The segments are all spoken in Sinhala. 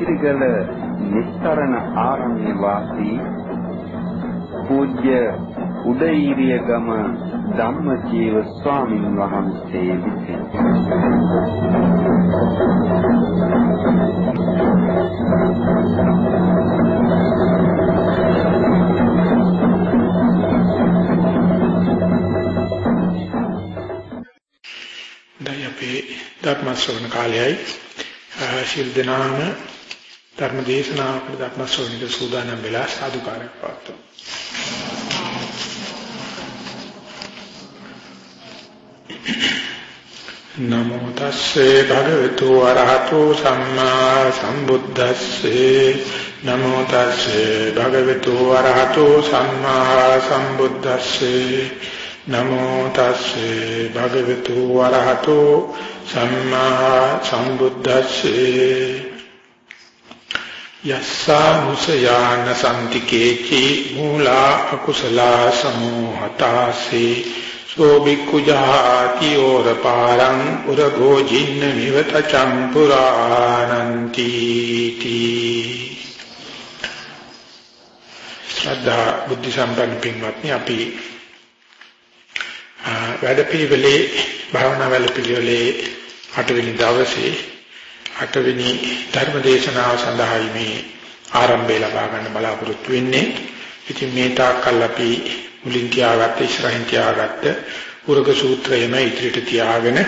නීතිගල නිස්තරණ ආරණ්‍ය වාසී පූජ්‍ය උදේීරියගම ධම්මජීව ස්වාමීන් වහන්සේ විසින් ධර්ම ශ්‍රවණ කාලයයි. ශිල් දනාම ධර්ම දේශනාවකට ධර්ම ශ්‍රවණික සූදානම් වෙලා සාදුකාරයක් පවත්වමු. නමෝ තස්සේ භගවතු වරහතෝ සම්මා සම්බුද්දස්සේ. නමෝ තස්සේ භගවතු වරහතෝ සම්මා සම්බුද්දස්සේ. නමෝ තස්සේ භගවතු වරහතෝ සම්මා සම්බුද්දස්සේ. යස්සා මුසයාන සම්තිකේචි මූලා අකුසලා සමෝහතාසේ සෝ බික්කුජාති ඕරපාරං උරගෝ ජින්න නිවත චම්පුරානන්ති තී ශ්‍රද්ධා බුද්ධ සම්පන්න පින්වත්නි අපි වැඩපිළිවෙලේ භාවනා වැඩපිළිවෙලේ අටවෙනි දවසේ අටවෙනි ධර්ම දේශනාව සඳහායි මේ ආරම්භය ලබා ගන්න බලාපොරොත්තු වෙන්නේ. ඉතින් මේ තාක්කල් අපි මුලින් තියාගත්ත ඉස්සරහින් තියාගත්ත උරග සූත්‍රයම ඉදිරියට තියාගෙන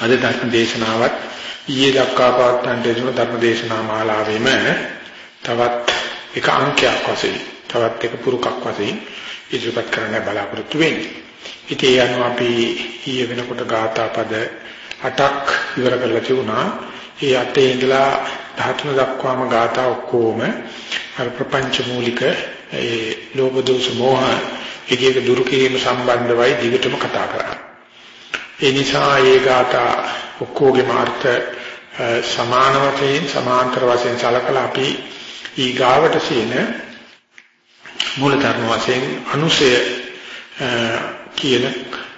අද ධර්ම දේශනාවත් ඊයේ දක්වා පවත්වන්න දෙන ධර්ම දේශනා මාලාවෙම තවත් එක අංකයක් වශයෙන් තවත් එක පුරුකක් වශයෙන් ඉදිරිපත් කරන්න බලාපොරොත්තු වෙන්නේ. ඉතින් ඒ අනුව අපි ඊයේ වෙනකොට ගාථා පද 8ක් ඉවර කරලා තිබුණා. ඒ අටේ ඉඳලා 13 දක්වාම ගාථා ඔක්කොම අර ප්‍රපංච මූලික ඒ ලෝභ දෝෂ මෝහ එක එක දුරු කිරීම සම්බන්ධවයි දිගටම කතා කරා. ඒ නිසා මේ ගාථා ඔක්කොගේම අර්ථ සමාන වශයෙන් සමාන්තර වශයෙන් සලකලා අපි ඊගාවට සීන මූල ධර්ම වශයෙන් අනුසය කියන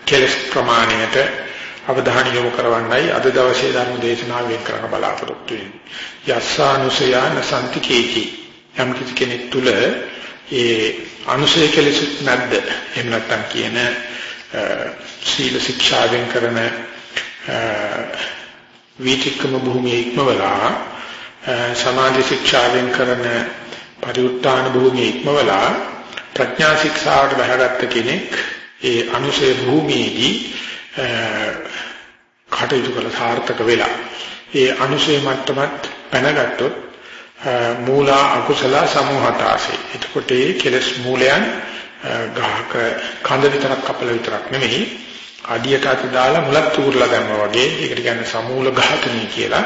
කෙලස් ප්‍රමාණයට අවධානය යොමු කරවන්නයි අද දවසේ ධර්ම දේශනාව වෙන් කරන්න බලාපොරොත්තු වෙන්නේ. යස්සානුසයන සම්තිකේති යම් කිසි කෙනෙක් තුල ඒ අනුසය කෙලෙසුත් නැද්ද? එහෙම නැත්නම් කියන සීල ශික්ෂාවෙන් කරන වීතික්කම භූමියේ ඉක්මවලා සමාධි ශික්ෂාවෙන් කරන පරිඋත්තාන භූමියේ ඉක්මවලා ප්‍රඥා ශික්ෂාවට බහගත්ත කෙනෙක් ඒ අනුසය භූමියේදී කටයුතු කළ සාර්ථක වෙලා. ඒ අනුසය මට්ටමත් පැනගත්තොත් මූලා අකුසල සමූහතාසේ. එතකොට ඒ කෙලස් මූලයන් ගහක කඳ විතරක් කපල විතරක් නෙමෙයි අඩියට අත දාලා මුලත් උරලා දැම්මා වගේ. ඒකට කියන්නේ සමූල ඝාතනය කියලා.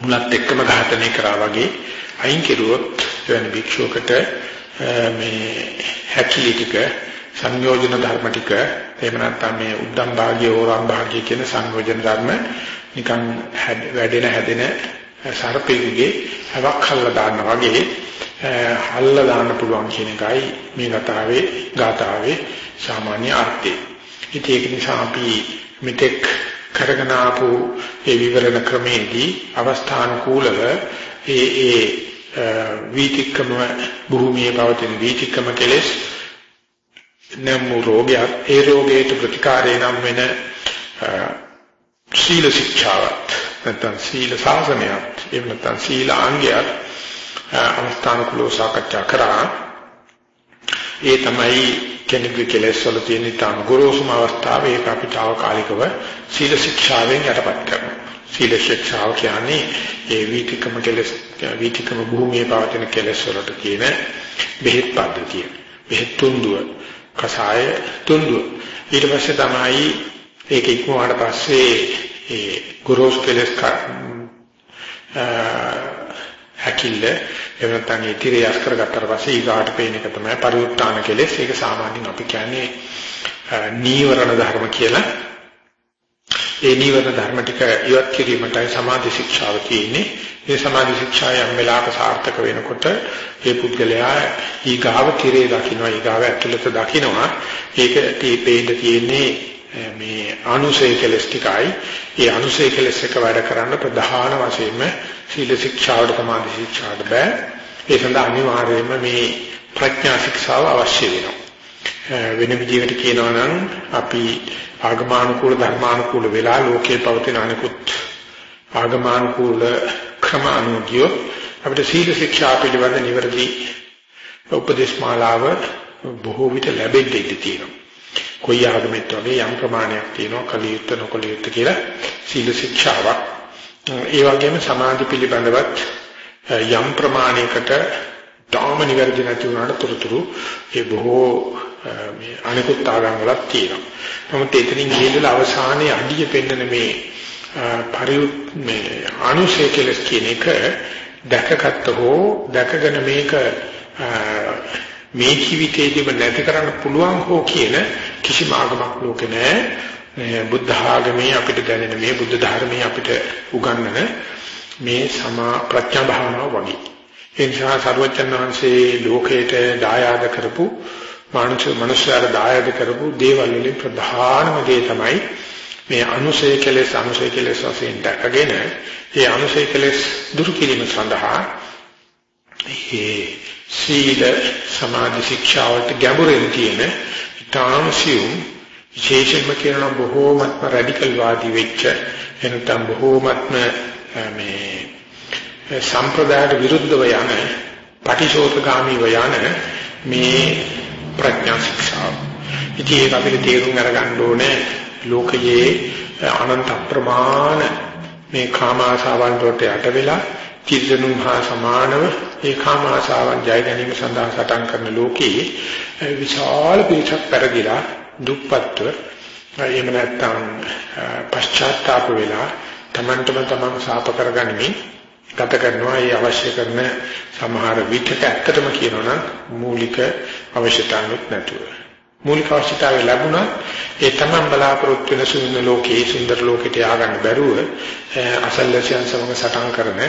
මුලත් එක්කම ඝාතනය කරා වගේ අයින් කෙරුවොත් එවැනි භික්ෂුවකට මේ හැකිලි ටික සංයෝජන ධර්ම ටික එහෙම නැත්නම් මේ උද්දම් භාගය ඕරම් භාගය කියන සංයෝජන ධර්ම නිකන් වැඩෙන හැදෙන සර්පෙකුගේ හවක් හල්ලා දාන්න වගේ හල්ලා දාන්න පුළුවන් කියන එකයි මේ ගතාවේ ගාතාවේ සාමාන්‍ය අර්ථය. ඉතින් ඒක නිසා අපි මෙතෙක් කරගෙන ආපු ඒ විවරණ ක්‍රමේදී අවස්ථානුකූලව ඒ ඒ වීතික්කම භූමියේ පවතින වීතික්කම කෙලෙස් නම් රෝගයක්. ඒ රෝගයට ප්‍රතිකාරය නම් වෙන සීල ශික්ෂාවත් නැත්නම් සීල සාසනයක් එහෙම නැත්නම් සීල ආංගයක් අවස්ථානුකූලව සාකච්ඡා කරා. ඒ තමයි කෙනෙකුගේ කෙලෙස් වල තියෙන ඊටම ගොරෝසුම අවස්ථාව. ඒක අපිට අවකාලිකව සීල ශික්ෂාවෙන් යටපත් කරනවා. සීල ශික්ෂාව කියන්නේ ඒ වීතිකම කෙලෙස් වීතිකම භූමියේ පවතින කෙලෙස් වලට කියන බෙහෙත් පද්ධතිය බෙහෙත් තුන්දුව. කසාය තුන්දුව ඊට පස්සේ තමයි ඒක ඉක්මවාට පස්සේ ඒ ගුරුස් කෙලස් හැකිල්ල එහෙම නැත්නම් ඒ tire යස් කරගත්තට පස්සේ ඊගාට පේන එක තමයි පරිඋත්තාන කෙලෙස්. ඒක සාමාන්‍යයෙන් අපි කියන්නේ නීවරණ ධර්ම කියලා. ඒ නීවරණ ධර්ම ටික ඉවත් කිරීමටයි සමාධි ශික්ෂාව තියෙන්නේ. මේ සමාධි ශික්ෂාව යම් වෙලාවක සාර්ථක වෙනකොට ඒ පුද්ගලයා ඊගාව tire දකින්න ඊගාව ඇතුළත දකින්නවා. ඒක තීපේඳ තියෙන්නේ මේ අනුසය කෙලස් ටිකයි ඒ අනුසය කෙලස් එක වැඩ කරන්න ප්‍රධාන වශයෙන්ම සීල ශික්ෂාවට සමාධි ශික්ෂාවට බෑ ඒ සඳහා අනිවාර්යයෙන්ම මේ ප්‍රඥා ශික්ෂාව අවශ්‍ය වෙනවා වෙන විදිහකට කියනවා නම් අපි ආගමානුකූල ධර්මානුකූල වෙලා ලෝකේ පවතින අනිකුත් ආගමානුකූල ක්‍රම අනුගිය අපිට සීල ශික්ෂා පිළිබඳ නිවැරදි උපදේශ මාලාව බොහෝ විට ලැබෙන්න ඉඩ තියෙනවා කොයි ආගමෙත් වගේ යම් ප්‍රමාණයක් තියෙනවා කලියුත් නොකලියුත් කියලා සීල ශික්ෂාවක්. ඒ වගේම සමාධි පිළිබඳවත් යම් ප්‍රමාණයකට තාම නිවැරදි නැති වුණාට තොරතුරු ඒ බොහෝ මේ අනිකුත් ආගම් වලක් තියෙනවා. නමුත් එතනින් ගිහිල්ලා අවසානයේ අඩිය පෙන්නන මේ පරිඋත් මේ අනුශේ කෙලස් කියන එක දැකගත්ත හෝ දැකගෙන මේක මේ ජීවිතේදීම නැති කරන්න පුළුවන් හෝ කියන කිසිම ආගමක් ලෝකේ නැහැ. බුද්ධ ආගමේ අපිට දැනෙන මේ බුද්ධ ධර්මයේ අපිට උගන්වන මේ සමා ප්‍රඥා භාවනාව වගේ. ඒ නිසා සර්වචන් වහන්සේ ලෝකයට දායාද කරපු මානසික මනුෂ්‍යයාට දායාද කරපු දේවල් වලින් ප්‍රධානම දේ තමයි මේ අනුසය කෙලෙස් අනුසය කෙලෙස් වශයෙන් දැකගෙන ඒ අනුසය කෙලෙස් දුරු කිරීම සඳහා මේ සීල සමාධි ශික්ෂාවට ගැඹුරින් තියෙන ඊටාම සියුම් විශේෂයෙන්ම කියන බොහෝමත්ම රැඩිකල් වාදී වෙච්ච එනතම් බොහෝමත්ම මේ සම්ප්‍රදායට විරුද්ධව යන පටිශෝතගාමීව යන මේ ප්‍රඥා ශික්ෂාව. ඉතින් ඒක අපිට තේරුම් අරගන්න ඕනේ ලෝකයේ අනන්ත ප්‍රමාණ මේ කාම ආශාවන් වලට යට වෙලා කිරිදනුන් හා සමානව ඒ කාම ආශාවන් ජය ගැනීම සඳහා සටන් කරන ලෝකයේ විශාල පිරිසක් පෙරදිලා දුප්පත්ව එහෙම නැත්නම් පශ්චාත්තාප වෙලා තමන්ටම තමන් සාප කරගනිමින් ගත කරනවා ඒ අවශ්‍ය කරන සමහර විටක ඇත්තටම කියනවනම් මූලික අවශ්‍යතාවක් නැතුව. මූලික අවශ්‍යතාවය ලැබුණා ඒ තමන් බලාපොරොත්තු වෙන සුන්දර ලෝකයේ සුන්දර ලෝකයට ය아가න්න බැරුව අසල්ලසයන් සමග සටන් කරන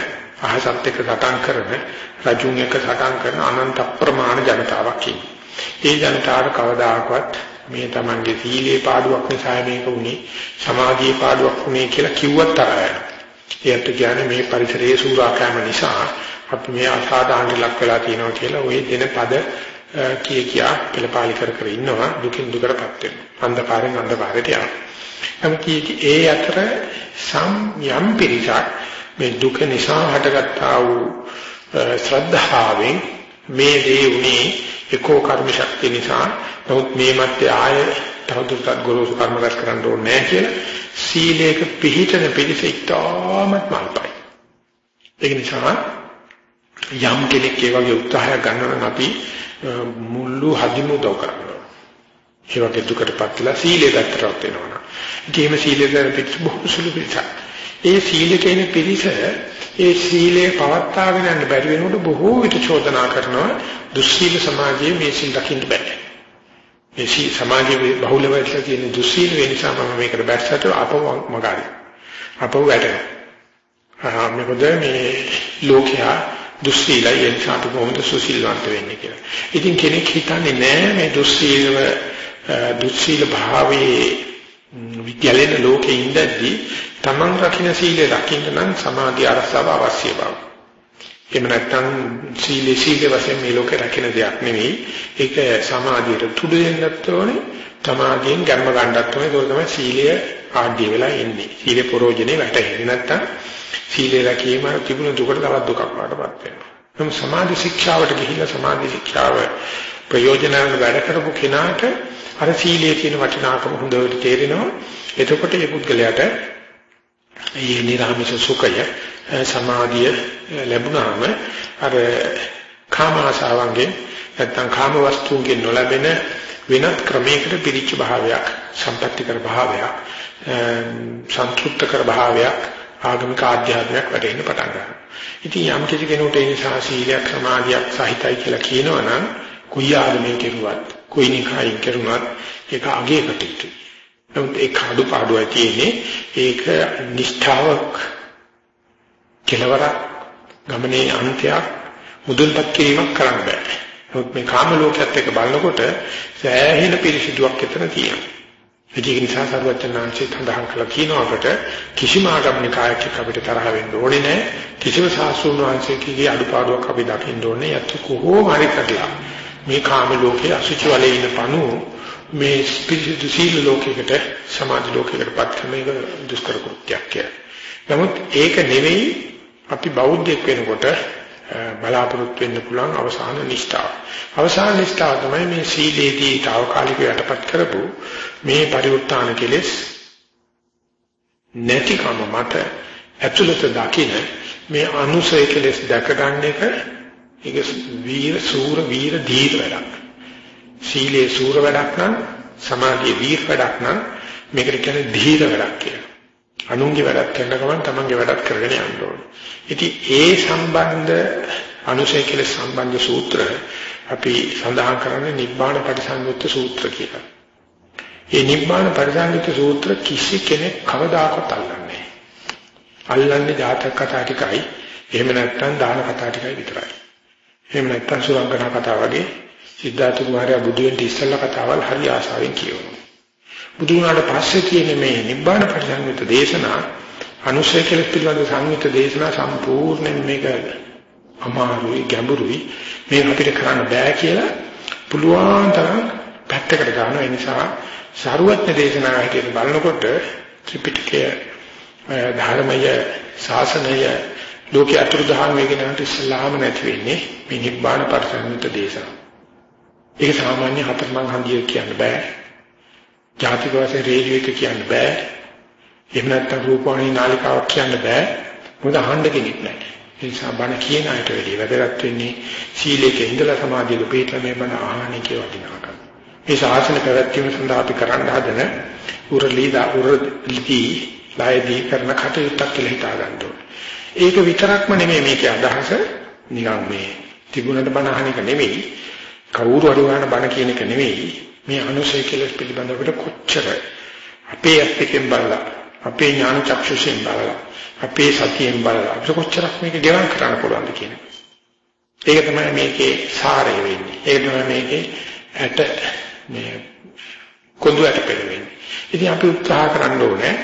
අහසත් එක්ක සටන් කරන රජුන් එක්ක සටන් කරන අනන්ත අප්‍රමාණ ජනතාවක් ඒ ජනතාවට කවදාකවත් මේ තමන්ගේ සීලේ පාඩුවක් නිසා මේක වුණේ සමාධියේ පාඩුවක් වුණේ කියලා කිව්වත් තරහයි. ඒත් කියන්නේ මේ පරිසරයේ සූරාකෑම නිසා අපි මේ අසාධාරණ ලක් වෙලා තියෙනවා කියලා ওই දෙන පද කිය කියා පෙළපාලි කර කර ඉන්නවා දුකින් දුකටපත් වෙනවා. අන්ධකාරයෙන් අන්ධකාරයට යනවා. නමුත් ඒ අතර සම් යම් පිරිසක් මේ දුක නිසා හටගත්තා වූ ශ්‍රද්ධාවෙන් මේ දේ උනේ ඒකෝ කර්ම ශක්තිය නිසා නමුත් මේ මැත්තේ ආය තවදුරටත් ගොරෝසු කර්ම රැස් කරන්න ඕනේ නැහැ කියලා සීලයක පිළිතන පිළිස ඉතාමත් මල්පයි. ඒක නිසා යම් කෙනෙක් ඒ වගේ උත්සාහයක් ගන්නවා නම් අපි මුල්ලු හදිමු උදව් කරනවා. ඒ වගේ දුකටපත් වෙලා සීලය දැක්තරවත් වෙනවා. ඒකේම සීලය දැන පිට බොහෝ සුළු පිටක්. ඒ සීලක එන පිරිස ඒ සීලය පවත්වාගෙන යන්න බැරි වෙනකොට බොහෝ විට චෝදනා කරනවා දුස්සීල සමාජයේ මේ සීල් දකින්න බෑ. මේ සීල් සමාජයේ බහුල වෙලා තියෙන දුස්සීල වෙන නිසා මම මේකට බැස්සට අපව මගාරි. අපව වැඩනවා. මොකද මේ ලෝකයා දුස්සීලයි ඒ නිසා අපි කොහොමද සුසීලවන්ත වෙන්නේ කියලා. ඉතින් කෙනෙක් හිතන්නේ නෑ මේ දුස්සීලව දුස්සීල භාවයේ විද්‍යාලේන ලෝකේ ඉඳද්දී තමන් රකින්න සීලය රකින්න නම් සමාධි අරසාව අවශ්‍ය බව. එහෙම නැත්නම් සීලේ සීලේ වශයෙන් මේ ලෝකේ රකින්න දෙයක් නෙවෙයි. ඒක සමාධියට තුඩු දෙන්නත් ඕනේ. තමාගෙන් ගැම්ම ගන්නත් ඕනේ. ඒක තමයි සීලය ආඩ්‍ය වෙලා එන්නේ. සීලේ ප්‍රෝජනේ වැටෙන්නේ නැත්නම් සීලේ රැකීම තිබුණ දුකට තවත් දුකක් වඩපත් වෙනවා. නම් සමාධි ශික්ෂාවට ගිහිල්ලා සමාධි ශික්ෂාව ප්‍රයෝජනවත් වැඩ කරපු කෙනාට අර සීලයේ තියෙන වටිනාකම හොඳට තේරෙනවා. එතකොට මේ පුද්ගලයාට මේ නිර්ආමිෂ සුඛය සමාධිය ලැබුණාම අර කාම ආශාවන්ගෙන් නැත්නම් කාම වස්තුන්ගෙන් නොලැබෙන වෙනත් ක්‍රමයකට පිරිච්ච භාවයක් සම්පත්‍තිකර භාවයක් සන්තුෂ්ත කර භාවයක් ආගමික ආධ්‍යාත්මයක් වැටෙන්න පටන් ගන්නවා. ඉතින් යම් කිසි කෙනෙකුට ඒ නිසා සීලයක් සමාධියක් සහිතයි කියලා කියනවනම් කුයි ආගමෙන් කෙරුවත් කුයි නිකායෙන් කෙරුවත් ඒක අගේ කටයුතු. නමුත් ඒ කාඩු පාඩුවයි තියෙන්නේ ඒක නිෂ්ඨාවක් කෙලවරක් ගමනේ අන්තයක් මුදුන්පත් කිරීමක් කරන්න බෑ. නමුත් මේ කාම ලෝකයේත් එක බලනකොට සෑහෙන පිරිසිදුවක් එතන තියෙනවා. ඒක නිසා සරුවචනාංශය සඳහන් කළා කියනවාකට කිසිම ආගමනිකායක් අපිට තරහ වෙන්න ඕනේ නැහැ. කිසිම සාස්ෘණ වංශිකයේ අඩුපාඩුවක් අපි දකින්න ඕනේ. යත් කොහොම හරි කරලා මේ කාම ලෝකයේ අසුචි වලේ ඉන්න පණු මේ ස්පිරිතු සීල ලෝකයකට සමාධි ලෝකයකට පත් කරන එක දුෂ්කර කෘත්‍යයක් කියලා. නමුත් ඒක නෙවෙයි අපි බෞද්ධයෙක් වෙනකොට බලාපොරොත්තු වෙන්න පුළුවන් අවසාන නිෂ්ඨාව. අවසාන නිෂ්ඨාව තමයි මේ සීලේදී తాවකාලික යටපත් කරපු මේ පරිඋත්තාන කෙලෙස් නැතිකම මත ඇතුළත දකින්න මේ අනුසය කෙලෙස් දැක ගන්න එක ඒක වීර සූර වීර දීර වැඩක්. සීලේ සූර වැඩක් නම් සමාධියේ වීර වැඩක් නම් මේකට කියන්නේ ධීර වැඩක් කියලා. අනුන්ගේ වැඩක් කරන ගමන් තමන්ගේ වැඩක් කරගෙන යන්න ඕනේ. ඉතින් ඒ සම්බන්ධ අනුසය කියලා සම්බන්ධ සූත්‍ර අපි සඳහන් කරන්නේ නිබ්බාන පරිසංයුත්ත සූත්‍ර කියලා. මේ නිබ්බාන පරිසංයුත්ත සූත්‍ර කිසි කෙනෙක් කවදාකවත් අල්ලන්නේ නැහැ. අල්ලන්නේ ජාතක කතා ටිකයි, එහෙම නැත්නම් දාන කතා ටිකයි විතරයි. එහෙම නැත්නම් සුරංගනා කතා වගේ සිද්ධාර්ථ කුමාරයා බුදු වෙන්න ඉස්සෙල්ලා කතාවල් හරි ආසාවෙන් කියවනවා. බුදු වුණාට පස්සේ තියෙන මේ නිබ්බාන පරිසංයුත්ත දේශනා අනුශය කියලා පිළිබඳ සංයුත්ත දේශනා සම්පූර්ණයෙන් මේක අමාරුයි ගැඹුරුයි මේ අපිට කරන්න බෑ කියලා පුළුවන් තරම් පැත්තකට ගන්න ඒ නිසා සරුවත්න දේශනාව හැටියට බලනකොට ත්‍රිපිටකය ධර්මය ශාසනය ලෝකයේ අතුරුදහන් වෙගෙනට ඉස්ලාම නැති වෙන්නේ මේ නිබ්බාන පරිසංයුත්ත දේශනාව. ඒක සාමාන්‍ය හතරමං හන්දිය කියන්න බෑ. ජාතික වශයෙන් රේඩියෝ එක කියන්න බෑ. එහෙම නැත්නම් රූපවාහිනී නාලිකාවක් කියන්න බෑ. මොකද අහන්න කෙනෙක් නැහැ. ඒ නිසා බණ කියන අයට වැඩි වැදගත් වෙන්නේ සීලයක ඉඳලා සමාධියක පිටලා මේ බණ අහන්නේ කියලා වටිනාකම. මේ ශාසන පැවැත්වීම සඳහා අපි කරන්න හදන උරලීදා උරලී ලයිදී කරන කටයුත්තක් කියලා හිතා ගන්න ඕනේ. ඒක විතරක්ම නෙමෙයි මේකේ අදහස නිකන් මේ තිබුණට බණ අහන එක නෙමෙයි කවුරු හරි වහන බණ කියන එක නෙමෙයි මේ අනුසය කියලා පිළිබඳව කොච්චර අපේ ඇත්තකින් බලලා අපේ ඥාන චක්ෂුෂෙන් බලලා අපේ සතියෙන් බලලා අපිට කොච්චරක් මේක ගෙවම් කරන්න පුළුවන්ද කියන එක. ඒක තමයි මේකේ සාරය වෙන්නේ. ඒක තමයි මේකේ ඇට මේ කොඳු ඇට පෙරෙන්නේ. ඉතින් අපි උත්සාහ කරන්න ඕනේ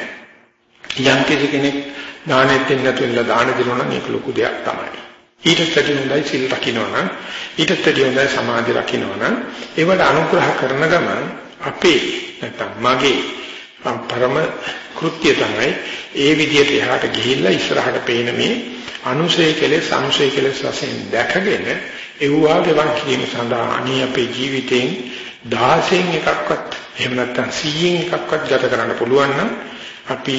යම් කෙනෙක් දානෙත් දෙන්න නැතුව දාන දෙනවා නම් ඒක ලොකු දෙයක් තමයි. ඊටත් වැඩි හොඳයි සිල් රකින්නවා නම් ඊටත් වැඩි හොඳයි සමාධි රකින්නවා නම් ඒවට අනුග්‍රහ කරන ගමන් අපේ නැත්තම් මගේ පරම කෘත්‍ය තමයි ඒ විදිහට එහාට ගිහිල්ලා ඉස්සරහට පේන මේ අනුසය කෙලෙස් අනුසය කෙලෙස් වශයෙන් දැකගෙන ඒවා ගෙවන් කිරීම සඳහා අනී අපේ ජීවිතයෙන් 16න් එකක්වත් එහෙම නැත්නම් 100න් එකක්වත් ගත කරන්න පුළුවන් නම් අපි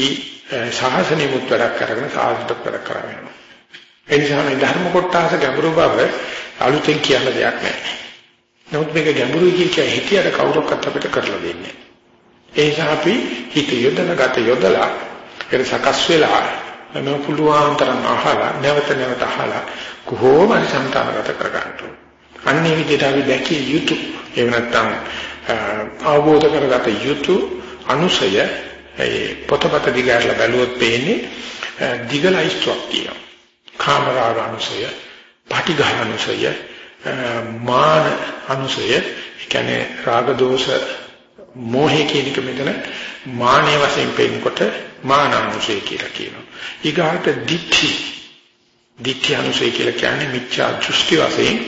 සාහසනෙමුත් වැඩක් කරගෙන සාහසයක් වැඩක් කරා වෙනවා. ඒ නිසා මේ ධර්ම කොටස ගැඹුරු බව අලුතෙන් කියන්න දෙයක් නැහැ. නමුත් මේක ගැඹුරුයි කියන හිතියට කවුරක්වත් අපිට කරලා දෙන්නේ නැහැ. ඒ නිසා අපි හිත යොදන ගත යොදලා ඒක සකස් වෙලා මම පුළුවන් තරම් අහලා නැවත නැවත අහලා කොහොම හරි සංතානගත කර ගන්න ඕනේ. අන්නේ විදිහට අපි දැකිය යුතු එහෙම නැත්නම් අවබෝධ කරගත යුතු අනුසය ඒ පොතපත දිගාරලා බැලුවොත් පේන්නේ දිගලයිස්ට්වක් තියෙනවා. කාමරාග අනුසය, පටිඝ අනුසය, මාන අනුසය, කියන්නේ රාග දෝෂ මෝහය කියන එක මෙතන මානෙ වශයෙන් පෙන්නකොට මානානුසය කියලා කියනවා. ඊගාට දික්ටි දික්ඛානුසය කියලා කියන්නේ මිච්ඡා දෘෂ්ටි වශයෙන්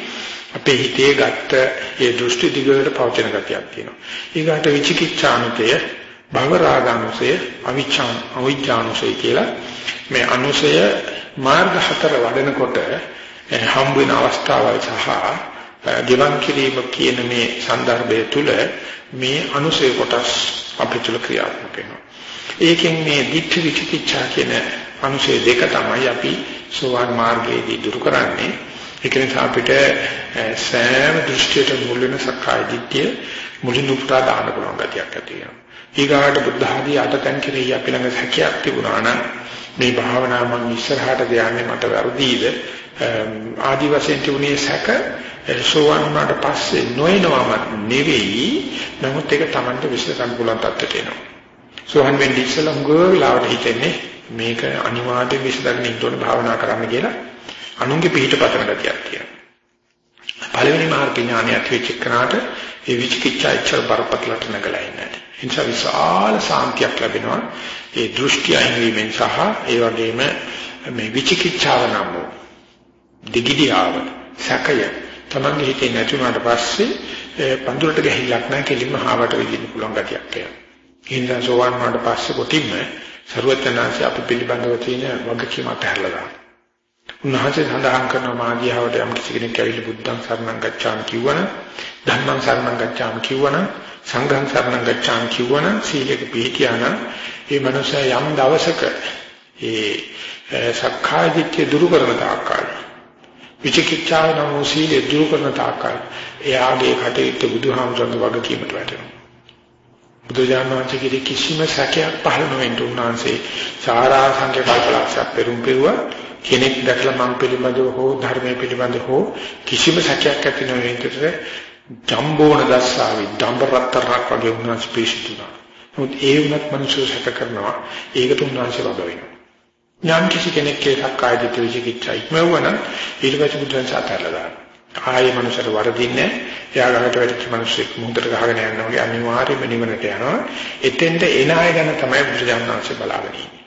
අපේ හිතේ ගත්ත ඒ දෘෂ්ටි දිගට පවතින ගතියක් තියෙනවා. ඊගාට විචිකිච්ඡානුතය භවරාගානුසය අවිච්ඡාන අවිච්ඡානුසය කියලා මේ අනුසය මාර්ග හතර වඩනකොට හම් වෙන අවස්ථාවයි සහ ජීවන් කිරීම කියන මේ સંદર્ભය තුල මේ අනුසය කොටස් අපිටුල ක්‍රියාත්මක වෙනවා. ඒකෙන් මේ ditthi vichikichcha කියන අනුසය දෙක තමයි අපි සෝවාන් මාර්ගයේදී දුරු කරන්නේ. ඒක නිසා අපිට සෑම දෘෂ්ටියට මුල් වෙන සක්කාය දිට්ඨිය මුලින් උපුටා ගන්න පුළුවන් ගතියක් ඇති වෙනවා. ඊගාට බුද්ධ ආදී අටතන් කෙරෙහි අපි ළඟ හැකියාවක් තිබුණා නම් මේ භාවනාව මම ඉස්සරහට දයන්නේ මට වැරදීද? ආදි වශයෙන් තිබුණේ සැක සෝවන් වුණාට පස්සේ නොයනවම නෙවෙයි. නමුත් ඒක Tamanට විශ්ල ගන්න පුළුවන් තත්ත්වයට එනවා. සෝවන් වෙන්නේ ඉස්සලම් ගෝලාවට හිතෙන්නේ මේක අනිවාර්ය විශ්ලගෙන ඉන්න ඕන භාවනා කරන්න කියලා. අනුන්ගේ පිහිට පතන ගතියක් තියෙනවා. පළවෙනි මාර්ග ඥානය ඇතිවෙච්ච කෙනාට ඒ විචිකිච්ඡා ඉච්ඡා බරපතලට නැගලා ඉන්නේ. එනිසා විශාල සාන්තියක් ලැබෙනවා. ඒ දෘෂ්ටි අයින්වීමෙන් සහ ඒ වගේම මේ විචිකිච්ඡාව නම් වූ දිගිදියාව සැකය තමන්ගේ හිතේ නැතුණාට පස්සේ පඳුරට ගහිලක් නැහැ කෙලින්ම හාවට විදින්න පුළුවන් ගතියක් එනවා. ඉන්දා සෝවන් වුණාට පස්සේ කොටින්ම ਸਰුවචනාංශ අපි පිළිබඳව තියෙන වගකීම අතහැරලා දානවා. උන්වහන්සේ සඳහන් කරන මාධ්‍යාවට යම් කිසි කෙනෙක් ඇවිල්ලා බුද්ධං සරණං ගච්ඡාමි කියවන ධම්මං සරණං ගච්ඡාමි කියවන සංඝං සරණං ගච්ඡාමි කියවන සීලක පිළිකියාන මේ මනුස්සයා යම් දවසක ඒ සක්කාය දිට්ඨිය දුරු කරන තාක්කල් විචිකිච්ඡාව නම් සීලය දුරු කරන තාක්කල් එයාගේ කටයුත්ත බුදුහාමුදුරන්ගේ වගකීමට වැටෙනවා. බුදුජානනාංශයේ කිසිම සැකයක් පහළ නොවෙන්න උන්වහන්සේ සාරා සංඛ්‍ය කල්පලක්ෂයක් පෙරම් පෙරුවා කෙනෙක් දැකලා මම පිළිබඳව හෝ ධර්මයේ පිළිබඳව හෝ කිසිම සැකයක් ඇති නොවෙන්නට ජම්බෝණ දස්සාවි දම්බරතරක් වගේ උන්වහන්සේ පිළිසිතුනා. නමුත් ඒ වුණත් මිනිස්සු සැක කරනවා. ඒකට උන්වහන්සේ වග වෙනවා. ඥාන කිසි කෙනෙක්ගේ සක්කාය දිට්ඨි විචිකිච්ඡා ඉක්මවන ඊට පස්සේ බුදුන් සාතරලා දානවා. ආයේ මනුස්සර වරදින්නේ එයා ගහට වැටිච්ච මිනිස්සෙක් මුහුදට ගහගෙන යනවා වගේ අනිවාර්යයෙන්ම නිවනට යනවා. එතෙන්ට එන අය ගැන තමයි බුදුජානක වහන්සේ බලාගෙන ඉන්නේ.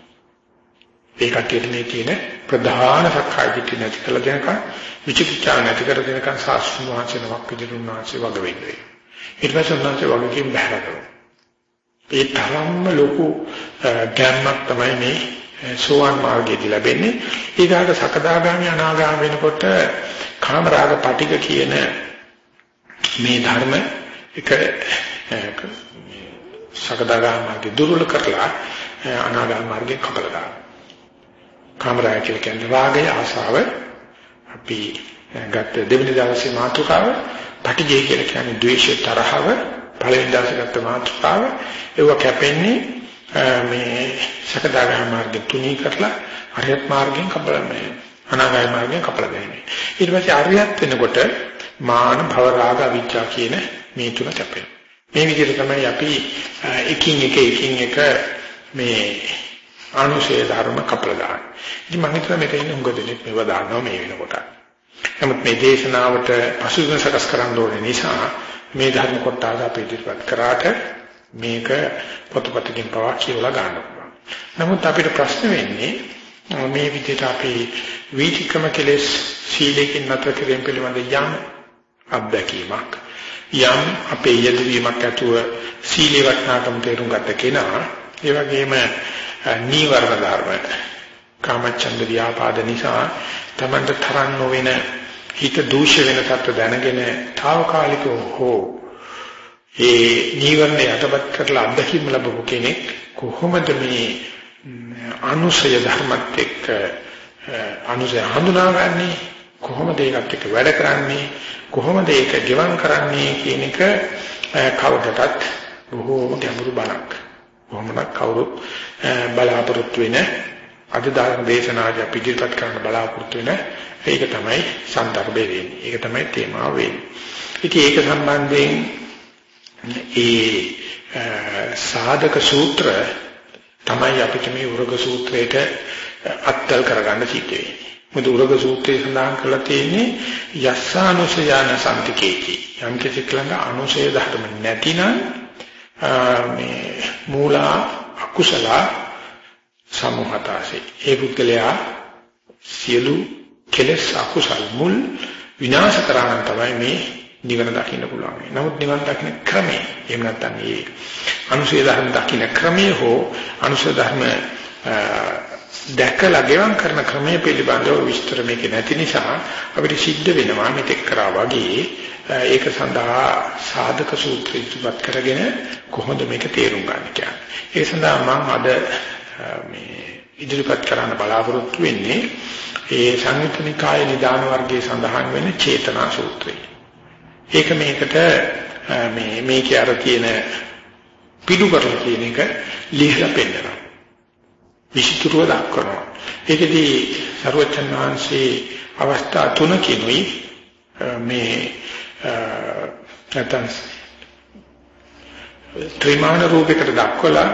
ඒ කටියට මේ තියෙන ප්‍රධාන සක්කාය දිට්ඨිය නැති කළ දෙනකන් විචිකිච්ඡා නැති කර දෙනකන් සාස්ෘණ වහන්සේ නමක් විදිහට උන්වහන්සේ වග වෙන්නේ. ඊට පස්සේ උන්වහන්සේ වගකීම් බහැර කරනවා. ඒ තරම්ම ලොකු ගැම්මක් තමයි මේ සෝවාන් මාර්ගයේදී ලැබෙන්නේ. ඊගාට සකදාගාමි අනාගාමි වෙනකොට කාමරාග පටික කියන මේ ධර්ම එක සකදාගාමි මාර්ගය දුර්වල කරලා අනාගාමි මාර්ගය කපලා දානවා. කාමරාග කියලා කියන්නේ රාගය ආසාව අපි ගත්ත දෙවෙනි දවසේ මාතෘකාව පටිඝය කියලා කියන්නේ ද්වේෂය තරහව පළවෙනි දවසේ ගත්ත මාතෘකාව. ඒව කැපෙන්නේ මේ සකදාගාම මාර්ගෙ තුනී කරලා අරියත් මාර්ගෙන් කපලන්නේ අනාගාමී මාර්ගෙන් කපලා දෙන්නේ. ඊට පස්සේ අරියත් වෙනකොට මාන භව රාග අවිචා කියන මේ තුන කැපෙනවා. මේ විදිහට තමයි අපි එකින් එක එකින් එක මේ ආනුශේ ධර්ම කපලා දාන්න. ඉතින් මම හිතනවා මෙතන ඉන්න උඟ දෙනෙක් මේව දානවා මේ වෙනකොට. නමුත් මේ දේශනාවට පසුබිම සකස් කරන්න ඕනේ නිසා මේ ධර්ම කොටස අපි ඉදිරිපත් කරාට මේක පොතපතකින් පවා කියවලා ගන්න පුළුවන්. නමුත් අපිට ප්‍රශ්න වෙන්නේ මේ විදිහට අපි වීතිකම කෙලෙස් සීලයෙන් නැතර කිරීම පිළිබඳ යම් අත්දැකීමක් යම් අපේ යෙදවීමක් ඇතුව සීලේ වටනාකම තේරුම් ගත කෙනා ඒ වගේම නීවරණ ධර්ම. කාමච්ඡන්ද ව්‍යාපාද නිසා තමන්ට තරන් නොවන හිත දූෂ්‍ය වෙන තත්ත්ව දැනගෙන తాවකාලිකව හෝ ඒ නීවරණ යටපත් කරලා අත්දැකීම් ලැබපු කෙනෙක් කොහොමද මේ අනුසය ධර්මත් එක්ක අනුසය හඳුනාගන්නේ? කොහොමද ඒකට එක්ක වැඩ කරන්නේ? කොහොමද ඒක ගෙවම් කරන්නේ කියන එක කවදටත් බොහෝම ගැඹුරු බලක් කොහොමද කවුරුත් බලාපොරොත්තු වෙන අද ධර්ම දේශනාදී අපි ඉදිරිපත් කරන්න බලාපොරොත්තු වෙන ඒක තමයි සන්දර්භය වෙන්නේ. ඒක තමයි තේමාව වෙන්නේ. ඉතින් ඒක සම්බන්ධයෙන් ඒ සාධක සූත්‍ර තමයි අපිට මේ උරග සූත්‍රයට අත්දල් කරගන්න සිද්ධ වෙන්නේ. මොකද උරග සූත්‍රයේ සඳහන් කරලා තියෙන්නේ යස්සානුසයන සම්තිකේති. යම් කිසි ළඟ අනුසය ධර්ම නැතිනම් මේ මූලා අකුසල සමුහතාසේ ඒ පුද්ගලයා සියලු කෙලෙස් අකුසල් මුල් විනාශ කරන්න තමයි මේ නිවන දකින්න පුළුවන්. නමුත් නිවන දකින්න ක්‍රමය එහෙම නැත්නම් මේ අනුශේ ධර්ම දකින්න ක්‍රමය හෝ අනුශේ ධර්ම දැකලා ගෙවම් කරන ක්‍රමයේ පිළිබඳව විස්තර මේක නැති නිසා අපිට සිද්ධ වෙනවා මෙතෙක් කරා වගේ ඒක සඳහා සාධක සූත්‍රය ඉදිරිපත් කරගෙන කොහොමද මේක තේරුම් ගන්න කියන්නේ. ඒ සඳහා මම අද මේ ඉදිරිපත් කරන්න බලාපොරොත්තු වෙන්නේ ඒ සංයුත්නිකාය නිදාන වර්ගයේ සඳහන් වෙන චේතනා සූත්‍රය. ඒක මේකට මේ මේකේ අර තියෙන පිටු කරලා කියන එක ලිහලා පෙන්නනවා. විචිතුරුව දක්වනවා. ඒකදී සරුවචන් වහන්සේ අවස්ථා තුනකිනුයි මේ නැත්නම් ත්‍රිමාන රූපයකට දක්වලා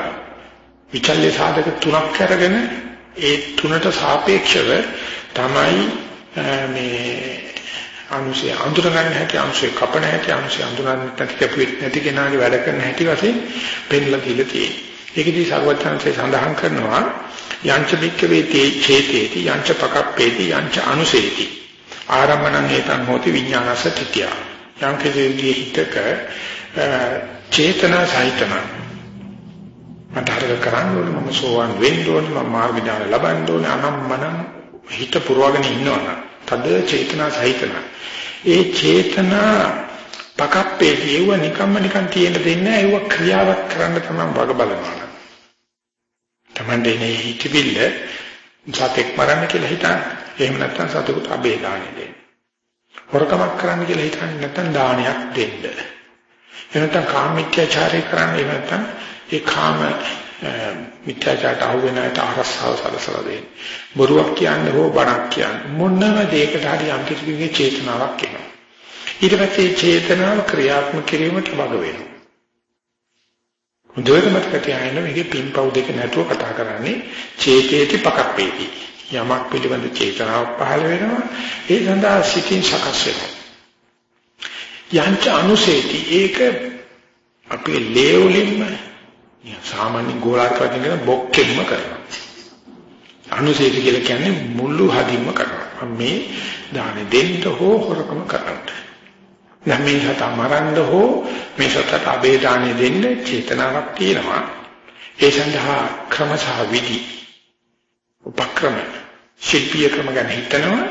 විචල්්‍ය සාධක තුනක් අරගෙන ඒ තුනට සාපේක්ෂව තමයි මේ අනුශය අඳුර ගන්න හැටි අනුශය කපන හැටි අනුශය අඳුරන්නේ නැති කැපුවෙත් නැති කෙනාගේ වැඩ කරන හැටි වශයෙන් පෙන්ලා දීලා තියෙනවා. ඒකදී සර්වඥාන්සේ සඳහන් කරනවා යංච වික්කවේ තේ චේතේති යංච පකප්පේති යංච අනුසේති ආරම්මණං ඒතං හෝති විඥානස තිතිය. යම් කෙනෙකුගේ හිතක චේතනා සහිතම මට හරියට කරන්න ඕනේ? මම සෝවන් වෙන්න ඕනේ මම මාර්ග ඥාන ලබන්න ඕනේ අනම්මනම් හිත පුරවගෙන ඉන්නවනම්. තද චේතනා සහිතන ඒ චේතනා පකප්පේ කියව නිකම්ම නිකන් තියෙන්න දෙන්නේ ඒව ක්‍රියාවක් කරන්න තමයි වග බලනවා. තමන්ගේ මේ හිතවිල්ල සතෙක් මරන්න කියලා හිතන්න. එහෙම නැත්නම් සතෙකුට අබේ දාන්න. දෙන්න හොරකමක් කරන්න කියලා හිතන්නේ නැත්නම් දානයක් දෙන්න එහෙම නැත්නම් කාමීත්‍යචාරය කරන්න එහෙම නැත්නම් ඒ කාම මිත්‍යාචාරට අහු වෙන අයට අරස්සාව සලසලා දෙන්නේ. බොරුවක් කියන්නේ හෝ බණක් කියන්නේ මොනම දෙයකට හරි යම් කිසිකේ චේතනාවක් එනවා. ඊට පස්සේ චේතනාව ක්‍රියාත්මක කිරීමට වග වෙනවා. හොඳට මතක තියාගන්න මේකේ පින්පව් දෙක නැතුව කතා කරන්නේ චේතේති පකප්පේති. යමක් පිළිබඳ චේතනාවක් පහළ වෙනවා ඒ සඳහා සිතින් සකස් වෙනවා. යංච අනුසේති ඒක අපේ ලේවලින්ම සාමාන්‍ය ගෝලාර්ථ වශයෙන් කියන බොක්කෙම්ම කරනවා. අනුසේති කියලා කියන්නේ මුළු හදින්ම කරනවා. මේ දාන දෙන්න හෝ හොරකම කරනවා. නම් මේ සත මරන්න හෝ මේ සතට අබේ දානෙ දෙන්න චේතනාවක් තියෙනවා. ඒ සඳහා ක්‍රමසහ විදි උපක්‍රම. ශිල්පීය ක්‍රම ගැන හිතනවා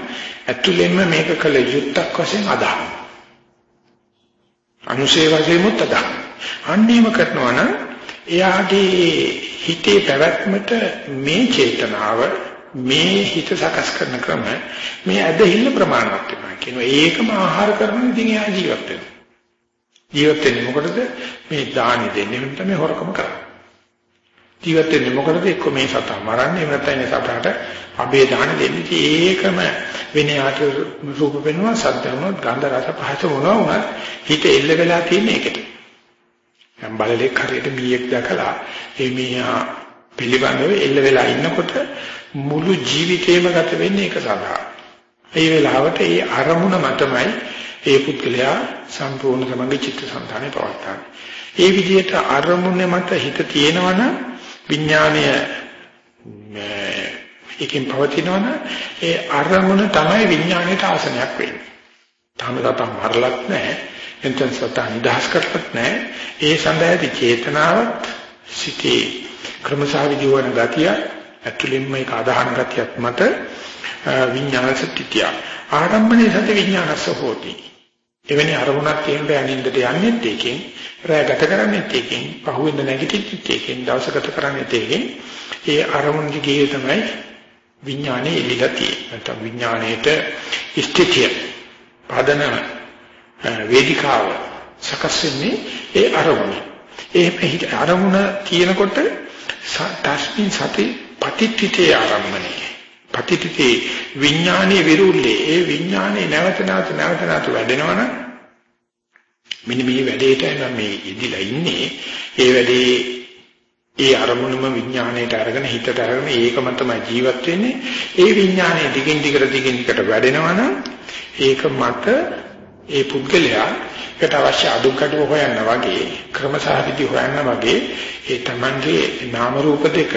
ඇතුළෙන්ම මේක කළ යුත්තක් වශයෙන් අදහනවා. අනුසේ වශයෙන්ම අදහනවා. අන්නේම කරනවා නම් එයාගේ හිතේ පැවැත්මට මේ චේතනාව මේ හිත සකස් කරන ක්‍රම මේ ඇදහිල්ල ප්‍රමාණවත් වෙනවා කියනවා. ඒකම ආහාර කරන ඉතින් එයා ජීවත් වෙනවා. ජීවත් වෙන්නේ මොකටද? මේ දානි දෙන්නේ නැත්නම් මේ හොරකම කරන්නේ. ජීවත් වෙන්නේ මොකටද එක්ක මේ සතා මරන්නේ නැත්නම් මේ සතාට අබේ දාන දෙන්නේ ඒකම වෙන යාට රූප වෙනවා සද්ද වෙනවා ගන්ධ රස පහස මොනවා වුණත් හිත එල්ල වෙලා තියෙන එකට යම් බලලෙක් හරියට මීයක් දැකලා ඒ මීයා පිළිබඳව එල්ල වෙලා ඉන්නකොට මුළු ජීවිතේම ගත වෙන්නේ ඒක සඳහා. ඒ වෙලාවට ඒ අරමුණ මතමයි ඒ පුද්ගලයා සම්පූර්ණ සමග චිත්ත සංතානේ පවත්තාන්නේ. ඒ විදිහට අරමුණ මත හිත තියෙනවනම් විඥානය එකකින් පවතිනවනම් ඒ අරමුණ තමයි විඥානයට ආසනයක් වෙන්නේ. තාම තාම මරලත් නැහැ. එතෙන් සතා නිදහස් කරපත් නැහැ. ඒ සඳහා ඇති චේතනාවත් සිටේ ක්‍රමසාවිදි වන ගතිය ඇතුළින්ම ඒක අදහන ගතියක් මත විඥාන සත්‍යය. ආරම්භනේ සති විඥානස්ස හෝති. එවැනි අරමුණක් තියෙන බැනින්දට යන්නේත් ඒකෙන්, රැය ගත කරන්නේත් ඒකෙන්, පහුවෙන්ද නැගිටින්නෙත් ඒකෙන්, දවස ගත කරන්නේත් ඒකෙන්. ඒ අරමුණ දිගේ තමයි විඥානේ එළිලා තියෙන්නේ. නැත්නම් විඥාණයට ස්ථිතිය පදනම වේදිකාව සකස් වෙන්නේ ඒ අරමුණ. ඒ අරමුණ කියනකොට තස්මින් සති පටිච්චිතේ ආරම්භනේ. පටිච්චිතේ විඥානයේ විරුල්ලේ ඒ විඥානේ නැවත නැවත නැවත නැවත වැඩෙනවනම් මෙන්න මේ වැඩේට නම් මේ ඉදිලා ඉන්නේ. ඒ වැඩේ ඒ අරමුණම විඥාණයට අරගෙන හිතට අරගෙන ඒකම තමයි ජීවත් වෙන්නේ. ඒ විඥානයේ දිගින් දිගට දිගින් දිගට වැඩෙනවනම් ඒක මත ඒ පුද්ගලයා ඒකට අවශ්‍ය අඩුකඩු හොයන්න වගේ ක්‍රමසහවිදි හොයන්න වගේ ඒ Tamanගේ නාම රූප දෙක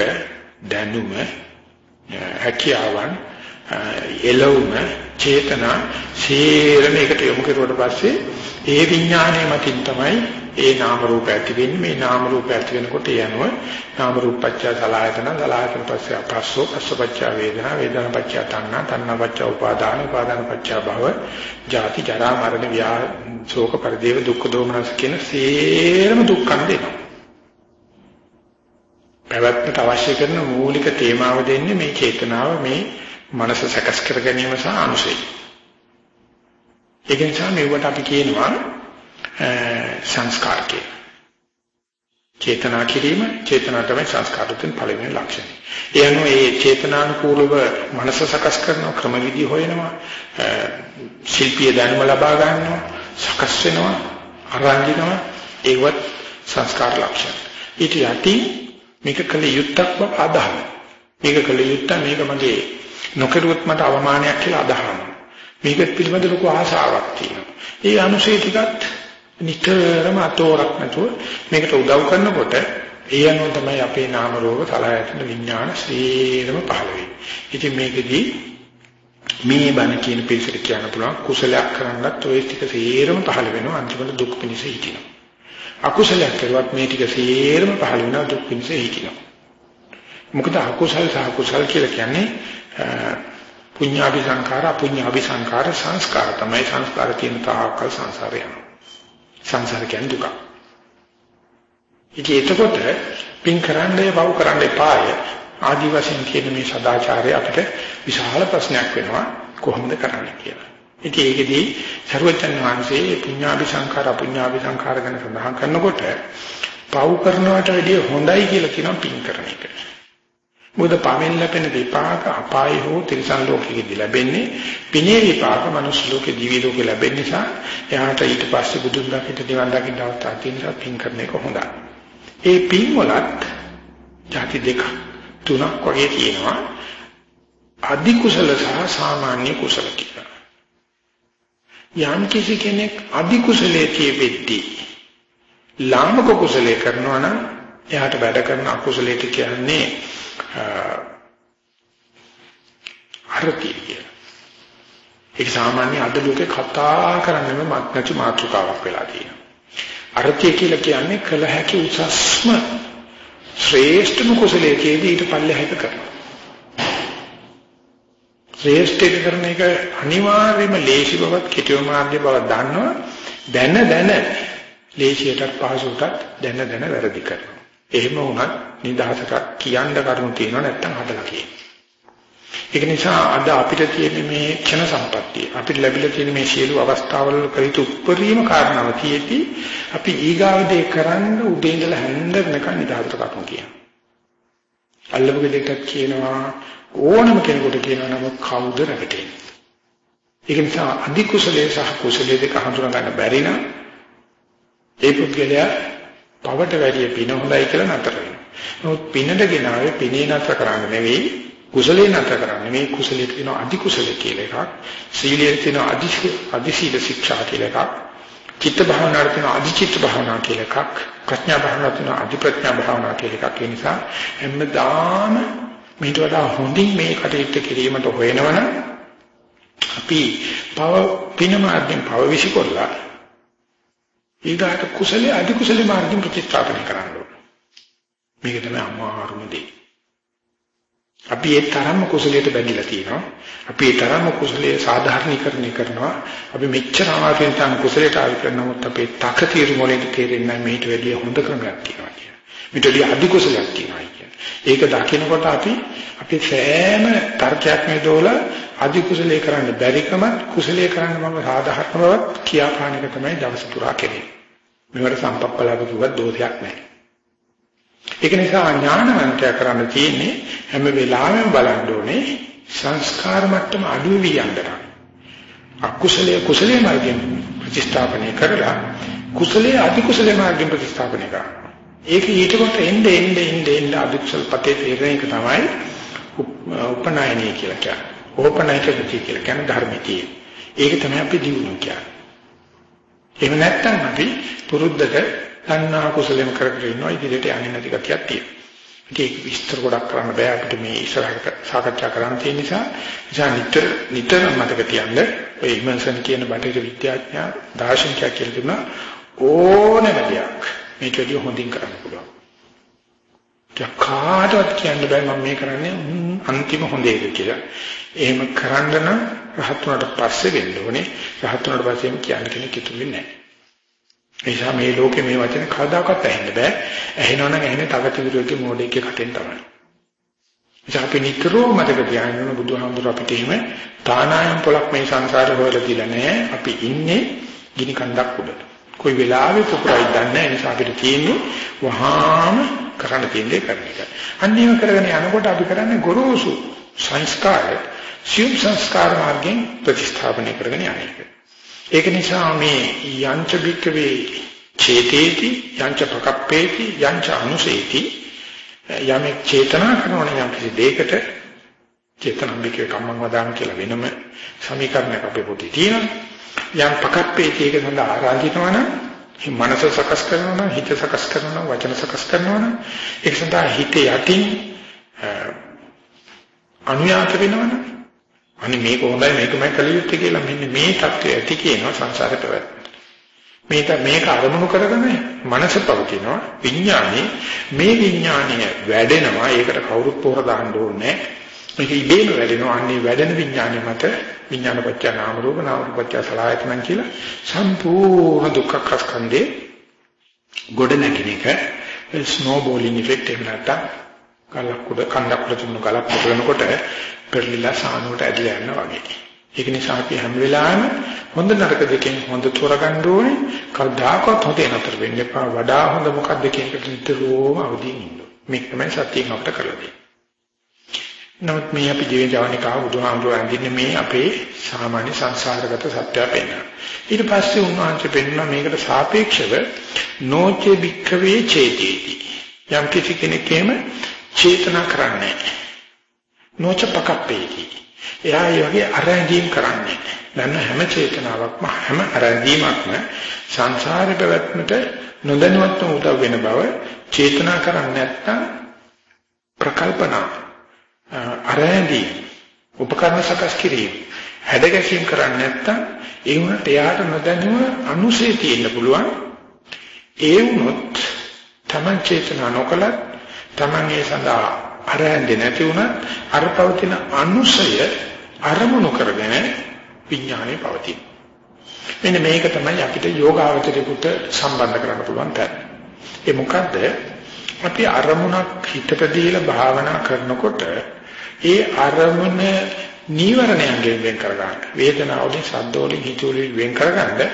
දැනුම හැකියාවන් එළවුම චේතනා සේරම එකට යොමු කරුවට පස්සේ ඒ විඥානයේ මතින් තමයි ඒ නාම රූප ඇති වෙන්නේ මේ නාම රූප ඇති වෙනකොට යනව නාම රූප පත්‍ය සලආයතන සලආයතන පස්සේ අපස්සෝ පස්සපච්ච වේදනා වේදනා පත්‍ය තණ්හා තණ්හා පත්‍ය උපාදාන උපාදාන පත්‍ය භව ජාති ජරා මරණ ව්‍යා ශෝක පරිදේව දුක්ඛ දෝමනස් කියන සේරම දුක්ඛන් දෙනවා පැවැත්මට අවශ්‍ය කරන මූලික තේමාව දෙන්නේ මේ චේතනාව මේ මනස සකස් කර ගැනීම සහ අනුසය. ඒක නිසා මේවට අපි කියනවා සංස්කාර කියලා. චේතනා කිරීම චේතනා තමයි සංස්කාරයෙන් පළවෙනි ලක්ෂණය. ඒ අනුව මේ චේතනානුකූලව මනස සකස් කරන ක්‍රමවිදි හොයනවා ශිල්පීය දැනුම ලබා ගන්නවා සකස් වෙනවා අරංගිනවා ඒවත් සංස්කාර ලක්ෂණ. ඊට යටි මේක කල යුත්තක් බව අදහන. මේක කල යුත්ත මේක මගේ නොකරුවොත් මට අවමානයක් කියලා අදහන. මේක පිළිබඳ ලොකු ආශාවක් තියෙනවා. ඒ අනුශේ ටිකත් නිතරම අතෝරක් නැතුව මේකට උදව් කරනකොට ඒ අනුව තමයි අපේ නාම රෝග සලආයතන විඥාන ශ්‍රේරම පහළ වෙන්නේ. ඉතින් මේකෙදී මේ බණ කියන පිළිසෙට කියන්න පුළුවන් කුසලයක් කරන්නත් ඔය ටික සේරම පහළ වෙනවා අන්තිමට දුක් පිණිස හිටිනවා. අකුසලයක් කරුවත් මේ ටික සේරම පහළ වෙනවා දුක් පිණිස හිටිනවා. මොකද අකුසල සහ කුසල කියලා කියන්නේ පුඤ්ඤාභි සංඛාර අපුඤ්ඤාභි සංඛාර සංස්කාර තමයි සංස්කාර කියන තාකල් සංසාරය යනවා. සංසාර කියන්නේ දුක. ඉතින් එතකොට පින් කරන්නේ වව් කරන්නේ පාය ආදි වශයෙන් කියන මේ සදාචාරය අපිට විශාල ප්‍රශ්නයක් වෙනවා කොහොමද කරන්නේ කියලා. ඉතින් ඒකෙදී සරුවචන් වහන්සේ පුඤ්ඤාභි සංඛාර අපුඤ්ඤාභි සංඛාර ගැන සඳහන් කරනකොට පව් කරනවට වැඩිය හොඳයි කියලා කියනවා පින් කරන එක. මොකද පවෙන් ලැබෙන විපාක අපාය හෝ තිරිසන් ලෝකෙකදී ලැබෙන්නේ පිනේ විපාක මනුස්ස ලෝකේ දිවි ලෝකේ ලැබෙන නිසා එයාට ඊට පස්සේ බුදුන් දකිට දිවන් දකිට අවස්ථාවක් තියෙන නිසා පින් කරන එක හොඳයි. ඒ පින් වලත් ಜಾති දෙක තුනක් වගේ තියෙනවා. අධි කුසල සහ සාමාන්‍ය කුසල කියලා. යම් කිසි කෙනෙක් අධි කුසලයේ තියෙද්දී ලාමක කුසලයේ කරනවා නම් එයාට වැඩ කරන අකුසලයට කියන්නේ අරතිය කියලා. ඒක සාමාන්‍ය අද ලෝකේ කතා කරන්නම මත්නච මාතෘකාවක් වෙලා තියෙනවා. අරතිය කියලා කියන්නේ කල හැකි උසස්ම ශ්‍රේෂ්ඨම කුසලයේ කියදී ඊට පල්ලෙහාට කරනවා. ශ්‍රේෂ්ඨ කරන එක අනිවාර්යයෙන්ම ලේසි බවත් කෙටිව මාර්ගය බව දන්නවා. දැන දැන ලේසියටත් පහසුටත් දැන දැන වැරදි කරනවා. එහෙම වුණත් නිදහසක් කියන්න කරුණු තියෙනවා නැත්තම් හදලා කියනවා. ඒක නිසා අද අපිට තියෙන මේ ක්ෂණ සම්පත්තිය අපිට ලැබිලා තියෙන මේ සියලු අවස්ථාවල කරිත උප්පරීම කාරණාව තියෙති අපි ඊගාව දෙය කරන්න උදේ ඉඳලා හැන්ද වෙනකන් නිදාගට කටුන් කියනවා. අල්ලපු දෙයක්ත් කියනවා ඕනම කෙනෙකුට කියනවා නම් කවුද රැවටෙන්නේ. ඒක නිසා අධි කුසලයේ සහ කුසලයේ දෙක හඳුනා ගන්න බැරි නම් ඒ පුද්ගලයා පවට වැඩිය පින හොඳයි කියලා නතර වෙනවා. නමුත් පිනට ගෙනාවේ පිනේ නතර කරන්න නෙවෙයි කුසලේ නතර කරන්නේ මේ කුසලේ කියන අධි කුසල කියලා එකක් සීලයේ තියෙන අධි අධි සීල ශික්ෂා කියලා එකක් චිත්ත භාවනාවේ තියෙන අධි චිත්ත භාවනා කියලා එකක් ප්‍රඥා භාවනාවේ තියෙන අධි ප්‍රඥා භාවනා කියලා එකක් ඒ නිසා හැමදාම මේට වඩා හොඳින් මේ කටයුත්ත කිරීමට හොයනවනම් අපි පව පින මාර්ගෙන් පව විසිකොල්ලා ඊගාට කුසලයේ අධි කුසලයේ මාර්ගෙන් ප්‍රතිස්ථාපන කරන්න ඕනේ මේක තමයි අමාරුම දේ අපි ඒ තරම්ම කුසලයට බැඳිලා තියෙනවා. අපි ඒ තරම්ම කුසලයේ සාධාරණීකරණය කරනවා. අපි මෙච්චර ආවෙන් තන කුසලයට ආවි කරනමුත් අපේ තක తీරු මොලේට තේරෙන්නේ නැහැ මේට වැඩිය හොඳ ක්‍රමයක් කියනවා කියන. මේට වැඩිය අධි කුසලයක් කියනවා කියන. ඒක දකිනකොට අපි අපි සෑම තර්කයක් නේදෝල අධි කුසලයේ කරන්න බැරිකම කුසලයේ කරන්න මම සාධාරණව කියාපාන එක තමයි දවස පුරා කෙරෙන්නේ. මේවට සම්පප්පලාප කිව්වත් දෝෂයක් නැහැ. ඒක නිසා ඥානවන්තය කරන්න තියෙන්නේ හැම වෙලාවෙම බලන්න ඕනේ සංස්කාර මට්ටම අඩු වී යනවා. අකුසලයේ කුසලයේ මාර්ගයෙන් ප්‍රතිස්ථාපනය කරලා කුසලයේ අධිකුසලයේ මාර්ගයෙන් ප්‍රතිස්ථාපනය කරනවා. ඒක ඊට කොට එnde එnde එnde එnde අධිකුසල පතේ තේරෙන එක තමයි උපනායනීය කියලා කියන්නේ. ඕපනායක ගතිය කියලා කියන්නේ ධර්මිතිය. ඒක තමයි අපි දිනු කියන්නේ. එහෙම නැත්නම් අපි පුරුද්දට තණ්හා කුසලෙම කර කර ඉන්නවා ඉදිරියට යන්නේ නැති ගතියක් තියෙනවා. ඒක විස්තර ගොඩක් කරන්න බෑ අපිට මේ ඉස්සරහට සාකච්ඡා කරන්න තියෙන නිසා නිසා නිතර නිතර මතක තියන්න ඔය ඉමන්සන් කියන බටහිර විද්‍යාඥයා දාර්ශනිකයා කියලා දුන්නා ඕනෑම දෙයක් මේක විදිහ හොඳින් කරන්න පුළුවන්. කාටවත් කියන්න බෑ මම මේ කරන්නේ අන්තිම හොඳ එක කියලා. එහෙම කරන්න නම් රහත් වුණාට පස්සේ වෙන්න ඕනේ. රහත් වුණාට පස්සේ කියන්න කෙනෙක් ඉතුරු වෙන්නේ නැහැ. නිසා මේ ලෝකේ මේ වචන කවදාකවත් ඇහෙන්න බෑ. ඇහෙනවනම් ඇහෙන්නේ තකතිරුවේගේ මොඩේකේ කටෙන් තමයි. නිසා අපි නිතරම මතක තියාගන්න බුදුහාමුදුර අපිට එහෙම තානායම් පොලක් මේ සංසාරේ හොයලා දීලා නැහැ. අපි ඉන්නේ ගිනි කන්දක් උඩ. කොයි වෙලාවෙ පුපුරයි දන්නේ නැහැ. ඒ නිසා අපිට තියෙන්නේ වහාම කරන්න තියෙන දේ කරන එක. අන්නේම කරගෙන යනකොට අපි කරන්නේ ගොරෝසු සංස්කාර, සියුම් සංස්කාර මාර්ගයෙන් ප්‍රතිස්ථාපනය කරගෙන යන්නේ. ඒක නිසා මේ යංච බික්කවේ චේතේති යංච ප්‍රකප්පේති යංච අනුසේති යමෙක් චේතනා කරනවා නම් යම් කිසි දෙයකට චේතනම්බිකේ කම්මං වදාන කියලා වෙනම සමීකරණයක් අපේ පොතේ තියෙනවා යම් ප්‍රකප්පේති ඒක සඳහා ආරාධිතනවා නම් මනස සකස් කරනවා නම් හිත සකස් කරනවා නම් වචන සකස් කරනවා නම් ඒක සඳහා හිත යටින් අනුයාත වෙනවනම් අනේ මේක හොඳයි මේකමයි කළ යුත්තේ කියලා මෙන්න මේ தත්ත්වය ඇති කියනවා සංසාරේ පැවැත්ම. මේක මේක අරමුණු කරගෙන මනස පවතිනවා විඥානේ මේ විඥානය වැඩෙනවා ඒකට කවුරුත් පොර දාන්න ඕනේ මේක ඉබේම වැඩෙනවා අන්නේ වැඩෙන විඥානය මත විඥානපච්ච නාම රූප නාම රූපච්ච සලආයතන කියලා සම්පූර්ණ දුක්ඛ ස්කන්ධේ ගොඩ නැගින එක ස්නෝබෝලින් ඉෆෙක්ට් එක නැත්තම් ගලක් උඩ කන්දක් උඩ තුන ගලක් පුරනකොට පෙරලිලා සානුවට ඇදලා යනවා වගේ. ඒක නිසා අපි හැම වෙලාවෙම හොඳ නරක දෙකෙන් හොඳ තෝරගන්න ඕනේ. කවදාකවත් හොදේ නතර වෙන්න එපා. වඩා හොඳ මොකක්ද කියන එක නිතරම අවදීන් ඉන්න. මේක තමයි සත්‍යයෙන් අපිට කරලා දෙන්නේ. නමුත් මේ අපි ජීවිත ජවනිකාව බුදුහාමුදුරුවෝ අඳින්නේ මේ අපේ සාමාන්‍ය සංසාරගත සත්‍යය පෙන්වන. ඊට පස්සේ උන්වහන්සේ පෙන්වන මේකට සාපේක්ෂව නොචේ භික්ඛවේ චේතේති. යම් කිසි කෙනෙක්ගේම චේතනා කරන්නේ නොච පකප්පේති. එයා ඒ වගේ අරැඳීම් කරන්නේ. දැන් හැම චේතනාවක්ම හැම අරැඳීමක්ම සංසාරේ පැවැත්මට නොදැනුවත්වම උදව් වෙන බව චේතනා කරන්නේ නැත්නම් ප්‍රකල්පනා අරැඳී උපකරණ සකස් කිරීම හැඩගැසීම් කරන්නේ නැත්නම් ඒ වුණත් එයාට නොදැනුව අනුසය තියෙන්න පුළුවන් ඒ වුණොත් Taman චේතනා නොකලත් Taman ඒ සඳහා අරහැන්දේ නැති වුණත් අර පවතින අනුසය අරමුණු කරගෙන විඥානේ පවතින. මෙන්න මේක තමයි අපිට යෝගාවචරයට සම්බන්ධ කරන්න පුළුවන් තැන. ඒ මොකද්ද? අපි අරමුණක් හිතට දීලා භාවනා කරනකොට ඒ අරමුණ නීවරණයෙන් වෙන් කරගන්න. වේදනාවලින්, ශබ්දවලින්, හිතවලින් වෙන් කරගන්න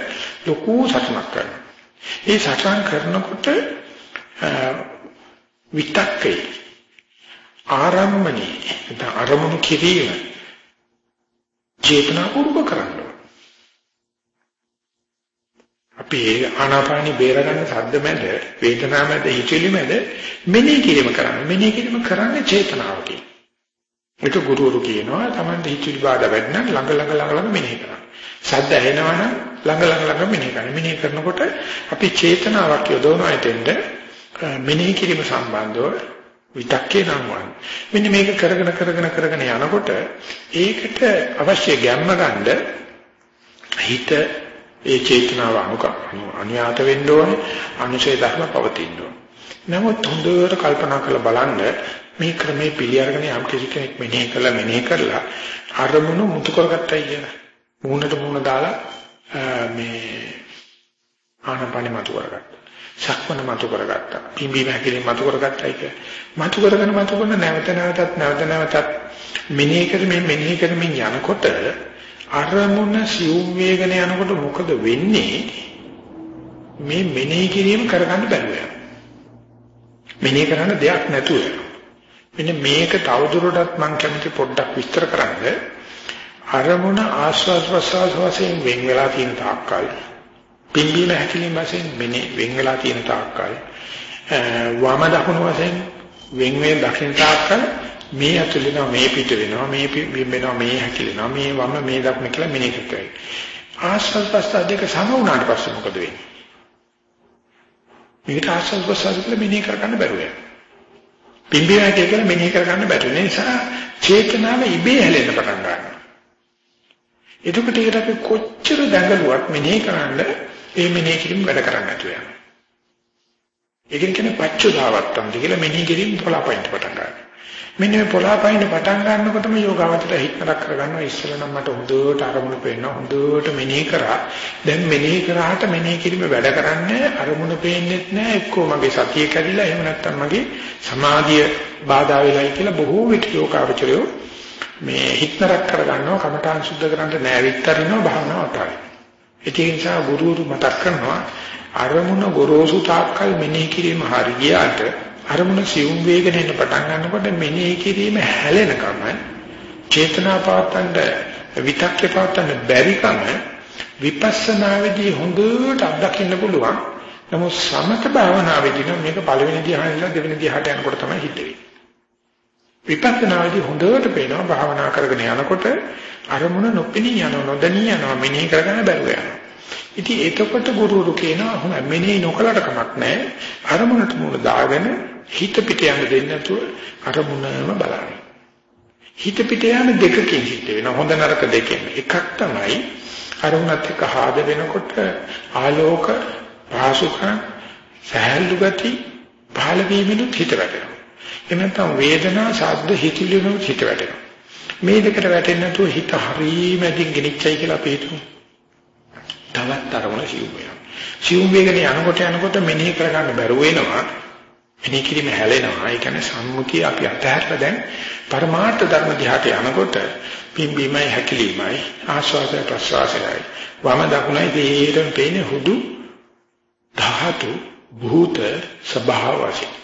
ලොකු සටනක් කරනවා. ඒ සටන් කරනකොට විතක්කේ ආරම්මණී නැත්නම් අරමුණු කිරීම චේතනාපූර්වක කරන්න අපි ආනාපානි බේරගන්න සද්ද මැද වේදනාව මැද හිතවිලි මැද මෙනෙහි කිරීම කරන්නේ මෙනෙහි කිරීම කරන්නේ චේතනාවකින් ඒක ගුරුවරු කියනවා Tamanට හිතුවි බාධා වැඩි නම් ළඟ ළඟ ළඟ ළඟ මෙනෙහි කරන්න. සද්ද ඇහෙනවනම් ළඟ ළඟ ළඟ මෙනෙහි කරන්න. මෙනෙහි කරනකොට අපි චේතනාවක් යොදවනවා එතෙන්ද මෙනෙහි කිරීම සම්බන්ධව විතක්කේ නම් වань. මෙන්න මේක කරගෙන කරගෙන කරගෙන යනකොට ඒකට අවශ්‍ය ගැම්ම ගන්න හිත ඒ චේතනාව අනුක අනුයාත වෙන්න ඕනේ. අනුශේධ ධර්ම පවතින්න ඕනේ. නමුත් හොඳට කල්පනා කරලා බලන්න මේ ක්‍රමේ පිළිඅරගෙන යම් කිසි කෙනෙක් මෙනෙහි කළා මෙනෙහි කරලා අරමුණු මුතු කරගත්තයි කියන. මූණට මූණ දාලා මේ ආනපනෙ මතු කරගත්තා. සක්මන මතු කරගත්තා. පිම්බීම හැකිලින් මතු කරගත්තයි කිය. මතු කරගෙන මතු කරන නැවත නැවතත් නැවත නැවතත් මෙනෙහි කරමින් මෙනෙහි කරමින් යනකොට අරමුණ සිව් වේගන යනකොට මොකද වෙන්නේ? මේ මෙනෙහි කිරීම කරගන්න බැරුව යනවා. මෙනෙහි කරන්න දෙයක් නැතුව. මෙන්න මේක තවදුරටත් මම කැමති පොඩ්ඩක් විස්තර කරන්න. අරමුණ ආස්වාද ප්‍රසවාස වශයෙන් වෙන් වෙලා තියෙන තාක්කල් පිම්බීම හැකිලිම වශයෙන් මෙනේ වෙන් වෙලා තියෙන තාක්කල් වම දකුණු වශයෙන් වෙන් වෙන දකින්න තාක්කල් මේ ඇතුළේනවා මේ පිට වෙනවා මේ බිම්බෙනවා මේ හැකිලෙනවා මේ වම මේ දකුණ කියලා මෙනේ කරතයි ආස්වාද ප්‍රස්තාව දෙක සම වුණාට පස්සේ මොකද වෙන්නේ? මේකට ආස්වාද ප්‍රස්තාව කියලා මෙනේ කරගන්න බැරුව යනවා පිම්බීම හැකිලි කියලා මෙනේ කරගන්න බැරි නිසා චේතනාව ඉබේ හැලෙන්න පටන් ගන්නවා එතකොට ඒකට අපි කොච්චර දඟලුවත් මෙනෙහි කරන්නේ ඒ මෙනෙහි කිරීම වැඩ කරන්නේ නැතුව යනවා. ඒකෙන් කියන්නේ පච්චුදාවත්තන්ද කියලා මෙනෙහි කිරීම පොළාපයින්ට පටන් ගන්නවා. මෙන්න මේ පොළාපයින්ට පටන් ගන්නකොටම යෝගාවචර හිතනක් කරගන්නවා ඉස්සෙල්ලා නම් මට හොඳට අරමුණු පේනවා හොඳට මෙනෙහි කරා. දැන් මෙනෙහි කරාට මෙනෙහි කිරීම වැඩ කරන්නේ අරමුණු පේන්නේත් නැහැ එක්කෝ මගේ සතිය කැඩිලා එහෙම නැත්නම් මගේ සමාධිය බාධා වෙලයි කියලා බොහෝ විට යෝගාවචරයෝ මේ හිතනක් කරගන්නවා කමඨාන් සුද්ධ කරන්න නෑ විතරිනවා භාවනාව අතාරිනවා. ඒ නිසා ගුරුවරු මතක් කරනවා අරමුණ ගොරෝසු තාක්කල් මෙනෙහි කිරීම හරියට අරමුණ සියුම් වේගන එන්න පටන් ගන්නකොට මෙනෙහි කිරීම හැලෙනකම චේතනා පවත්තන්න විතක්කේ පවත්තන්න බැරිකම විපස්සනාවේදී හොඳට අත්දකින්න පුළුවන්. නමුත් සමත භාවනාවේදී නම් මේක පළවෙනි ධ්‍යානෙ ඉඳලා දෙවෙනි ධ්‍යානට යනකොට තමයි හිතෙන්නේ. විපස්සනාවේදී හොඳට පේනවා භාවනා කරගෙන යනකොට අරමුණ නොපෙනී යන නොදැනී යනවා මෙනෙහි කරගන්න බැරුව යනවා. ඉතින් එතකොට ගුරුවරු කියනවා හොම මෙනෙහි නොකලට කමක් නැහැ. අරමුණට මුල දාගෙන හිත පිට යන්න දෙන්නේ නැතුව අරමුණම බලන්න. හිත පිට යන දෙකකින් හිට වෙනවා. හොඳ නරක දෙකෙන්. එකක් තමයි අරමුණත් එක්ක ආද වෙනකොට ආලෝක පාසුකම් සහැල්ලු ගති පහළ වීමෙනුත් හිත වැටෙනවා. එනතම් වේදනා ශබ්ද හිතිලිනුත් හිත වැටෙනවා. මේ දෙකට වැටෙන්නේ නැතුව හිත හරීමැදින් ගෙනිච්චයි කියලා අපි හිතමු. තවත් අරමුණ සිව් වෙනවා. සිව් වේගන යනකොට යනකොට මෙනෙහි කරගන්න බැරුව වෙනවා. මෙනෙහි කිරීම හැලෙනවා. ඒ කියන්නේ සම්මුතිය අපි අතහැරලා දැන් පරමාර්ථ ධර්ම දිහාට යනකොට පිම්බීමයි හැකිලීමයි ආස්වාදය ප්‍රසවාසයයි වම දකුණයි දෙහෙරම පේන්නේ හුදු ධාතු භූත ස්වභාව වශයෙන්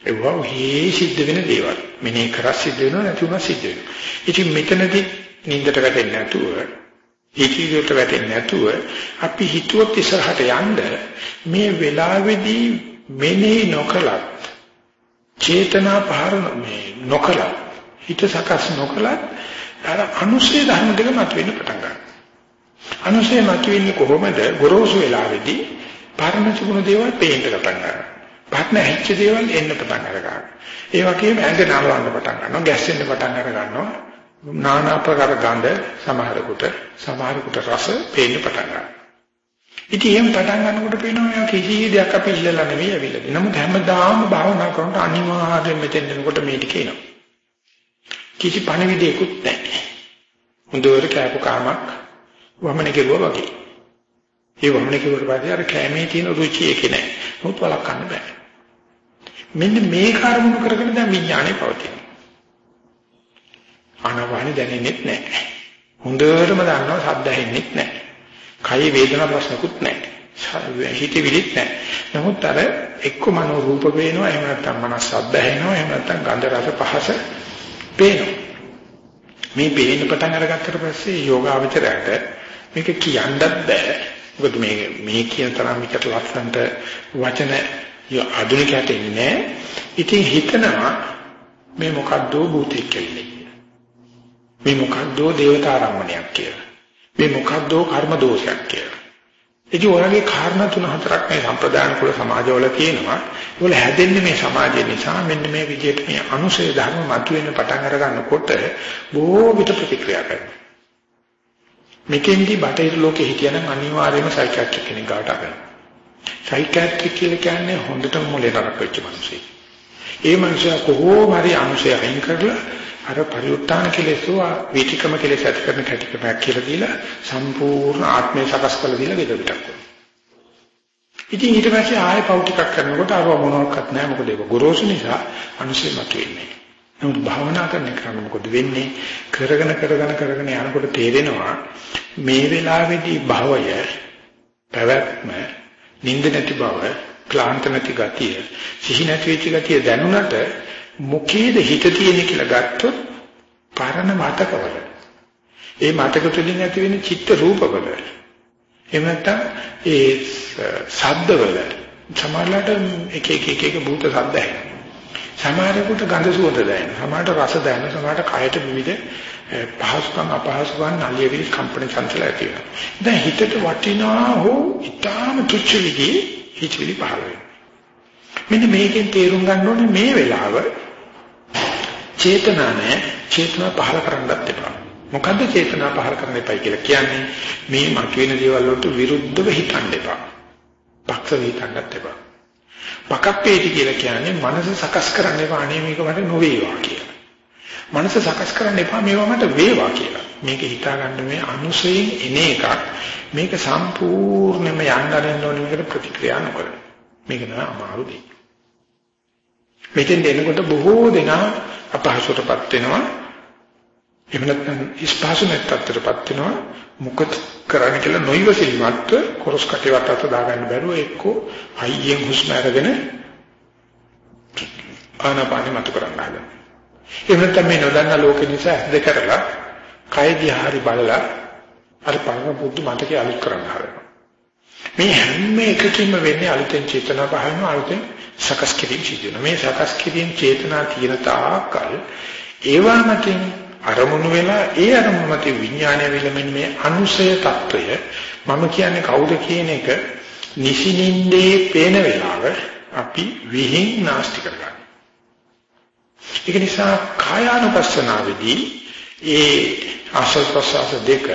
ඒවා හේ සිද්ධ වෙන දේවල්. මෙනේ කරස් සිද්ධ වෙනවා නැතුව සිද්ධ වෙනවා. ඉතින් මෙතනදී නින්දට වැටෙන්නේ නැතුව ඒකීකට වැටෙන්නේ නැතුව අපි හිතුවොත් ඉස්සරහට යන්න මේ වෙලාවේදී මෙනේ නොකලත් චේතනා පහර මේ නොකලත් හිත සකස් නොකලත් අර අනුශේ ධර්ම දෙක මතුවෙන්න පටන් ගන්නවා. අනුශේ මතුවෙන්නේ කොහොමද? ගොරෝසු වෙලාවේදී පරණ තිබුණු දේවල් පේන්න පටන් ගන්නවා. පරණ හැච්ච දේවල් එන්න පටන් අරගන්නවා. ඒ වගේම ඇඟ නලවන්න පටන් ගන්නවා. ගැස්සෙන්න පටන් අර ගන්නවා. নানা ප්‍රකාර ගඳ සමහරකට සමහරකට රස පේන්න පටන් ගන්නවා. ඉතින් එහෙම පටන් ගන්නකොට පේනවා කිසි දෙයක් අපි ඉල්ලලා නෙවෙයි ඇවිල්ලා. නමුත් හැමදාම භාවනා කරනකොට අනිවාර්යයෙන් මෙතෙන් එනකොට මේ ටික එනවා. කිසි පණවිඩයක්වත් නැහැ. හොඳට කෑපු කාමක් වමන කෙරුවා වගේ. ඒ වමන කෙරුවට පස්සේ අර කෑමේ තියෙන රුචිය ඒක නැහැ. මොකද වළක්වන්න බෑ. මෙන්න මේ කාර්මුණු කරගෙන දැන් විඥානේ පවතින. ආනවානි දැනෙන්නේ නැහැ. හොඳටම දන්නවා ශබ්ද ඇහෙන්නේ නැහැ. කයි වේදනා ප්‍රශ්නකුත් නැහැ. හිතවිලිත් නැහැ. නමුත් අර එක්ක මනෝ රූප පේනවා එහෙම නැත්නම් මනස් ශබ්ද ඇහෙනවා එහෙම නැත්නම් ගන්ධ රස පහස පේනවා. මේ පේන්න පටන් අරගත්තට පස්සේ යෝගාවචරයට මේක කියන්නත් බෑ. මොකද මේ මේ කියන තරම් විකට ලස්සනට වචන ආධුනිකයට ඉන්නේ ඉතින් හිතනවා මේ මොකද්ද භූතෙක් කියලා. මේ මොකද්ද දේවතාරම්මණයක් කියලා. මේ මොකද්ද කර්ම දෝෂයක් කියලා. ඉතින් ඔයගේ කාරණා තුන හතරක් මේ සම්ප්‍රදාන කුල සමාජවල තියෙනවා. ඒවල හැදෙන්නේ මේ සමාජය නිසා මෙන්න මේ විදිහට මේ අනුශය ධර්ම මතුවෙන්න පටන් අර ගන්නකොට බොහෝ විට ප්‍රතික්‍රියා කරනවා. මේකෙන්දි බටහිර ලෝකෙ හිටියනම් අනිවාර්යයෙන්ම සයිකියාට්‍රික් කෙනෙක් ගාවට අපෙනවා. සයිකියාට්‍රික් කියලා කියන්නේ හොඳටම මොලේ නරක වෙච්ච මිනිසෙක්. ඒ මිනිසා කොහොම හරි අනුශය අයින් කරලා අර පරිඋත්තාන කෙලෙසෝ වීතිකම කෙලෙස ඇති කරන කැටිකමක් කියලා දීලා සම්පූර්ණ ආත්මය සකස් කරලා දීලා ගෙදර පිටක් ඉතින් ඊට පස්සේ ආයෙ පව් ටිකක් කරනකොට අර මොනවත් නැහැ මොකද ඒක ගොරෝසු නිසා අනුසය මතුවෙන්නේ. නමුත් භාවනා කරන ක්‍රම මොකද වෙන්නේ? කරගෙන කරගෙන කරගෙන යනකොට තේරෙනවා මේ වෙලාවේදී භවය පැවැත්ම නිින්ද නැති බව ක්ලාන්ත නැති ගතිය සිහි නැති වෙච්ච ගතිය දැනුණට මොකේද හිත තියෙන්නේ කියලා ගත්තොත් පරණ මතකවල. ඒ මතක තුලින් ඇති වෙන චිත්ත රූපවල. එහෙම නැත්නම් ඒ ශබ්දවල සමහරවිට එක එක එක එක භූත ශබ්ද ඇහෙනවා. සමහරෙකුට ගඳ සුවඳ දැනෙනවා. සමහරට රස දැනෙනවා. සමහරට කයට විවිධ පහසුකම් අපහසුකම් නලියවිලි කම්පන චංචල ඇති වෙනවා. දැන් හිතට වටිනා හෝ ඊටාම තුච්ච විදිහේ හිතවිලි පහළ වෙනවා. මෙන්න මේකෙන් තේරුම් ගන්න ඕනේ මේ වෙලාව චේතනා නැහැ චේතනා පහල කරන්නත් එපා. මොකද්ද චේතනා පහල කරන්න එපා කියලා කියන්නේ? මේ මතුවෙන දේවල් වලට විරුද්ධව හිතන්න එපා. පක්ෂ හිතන්නත් එපා. පකප්පේටි කියලා කියන්නේ මනස සකස් කරන්න එපා අනේ මේක මට නොවේවා කියලා. මනස සකස් කරන්න එපා මේවා මට වේවා කියලා. මේක හිතා ගන්න මේ අනුසයෙන් එන එකක්. මේක සම්පූර්ණයෙන්ම යන්න අරින්න ඕනේ මේකට ප්‍රතික්‍රියා නොකර. මේක තමයි අමාරු දෙයක්. මෙතෙන් දෙනකොට බොහෝ දෙනා අපහසුටපත් වෙනවා. එහෙම නැත්නම් ඉස්පාසු නැත්තටපත් වෙනවා මොකද කරන්න කියලා නොයිවසිලිමත් කොරස් කටේවට අත දාගන්න බැරුව එක්කෝ හයියෙන් හුස්ම අරගෙන ආනාපානෙ මතු කරන්න හදනවා. එහෙම නැත්නම් මේ නොදන්නා ලෝකෙ නිසා ඇස් දෙක කරලා කය දිහා හරි බලලා අර පරම බුද්ධ මතකේ අලුත් කරන්න හදනවා. මේ හැම එකකින්ම වෙන්නේ අලුතෙන් චේතනා පහළම අලුතෙන් සකස් කිරීම සිදු වෙනවා. මේ සකස් කිරීම චේතනා තියෙන තාකල් ඒවා මතින් අරමුණු වෙලා ඒ අරමුණ මත විඥානය වෙලමින් මේ අනුසය తত্ত্বය මම කියන්නේ කවුද කියන එක නිසිනින්දේ පේන වෙලාව අපි විහිං නාස්ති කරගන්න. ඒක නිසා කායානුපස්සනාවේදී ඒ ආසල් ප්‍රසආස දෙක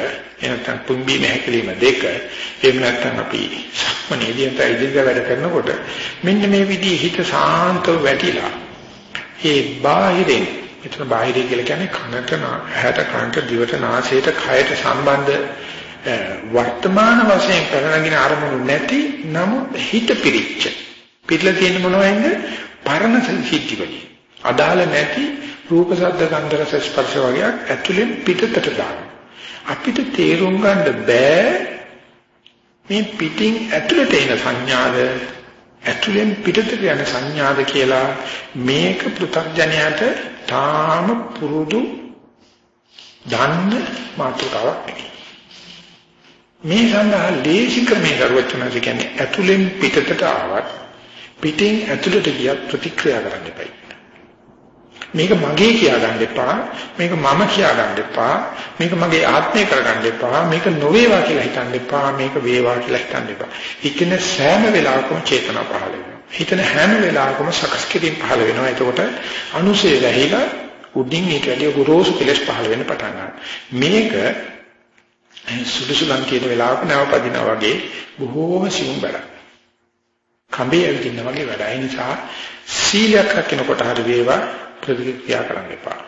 එනතන පුම්බීම හැකලීම දෙක එහෙම නැත්නම් අපි සක්මනේදී අත ඉදිරියට වැඩ කරනකොට මෙන්න මේ විදිහේ හිත සාන්තව වැටිලා ඒ බාහිරින් එතන බාහිරය කියලා කියන්නේ කනට ඇහැට කනට දිවට නාසයට කයට සම්බන්ධ වර්තමාන වශයෙන් කරනගෙන අරමුණු නැති නමුත් හිත පිරිච්ච. පිටලා තියෙන මොනවයින්ද පරණ සිද්ධි වලින්. අදාළ නැති රූප ශබ්ද ගන්ධ රස ස්පර්ශ වගේ ඇතුලෙන් පිටතට දාන අපිට තේරුම් ගන්න බෑ මේ පිටින් ඇතුළට එන සංඥාද ඇතුලෙන් පිටතට යන සංඥාද කියලා මේක පෘථග්ජනයට තාම පුරුදු දන්න මාතෘකාවක් නෙවෙයි. මේ සඳහා ලේසි ක්‍රමයක වචනද කියන්නේ ඇතුලෙන් පිටතට ආවත් පිටින් ඇතුළට ගියත් ප්‍රතික්‍රියා කරන්න එපයි. මේක මගේ කියා ගන්න එපා මේක මම කියා ගන්න එපා මේක මගේ ආත්මය කරගන්න එපා මේක නොවේවා කියලා හිතන්න එපා මේක වේවා කියලා හිතන්න එපා. හිතන සෑම වෙලාවකම චේතනා පහළ වෙනවා. හිතන හැම වෙලාවකම සකස් කිරීම පහළ වෙනවා. එතකොට අනුසය වැහිලා උඩින් ඊට වැඩි ගොරෝසු කෙලස් පහළ වෙන්න පටන් ගන්නවා. මේක සුදුසුලම් කියන වෙලාවක නැවපදිනා වගේ බොහෝම සිවුම් වැඩක්. කඹේ ඇවිදින්න වගේ වැඩ. ඒ නිසා සීලයක් රකින්නකොට හරි වේවා. ප්‍රතික්‍රියා කරන්න එපා.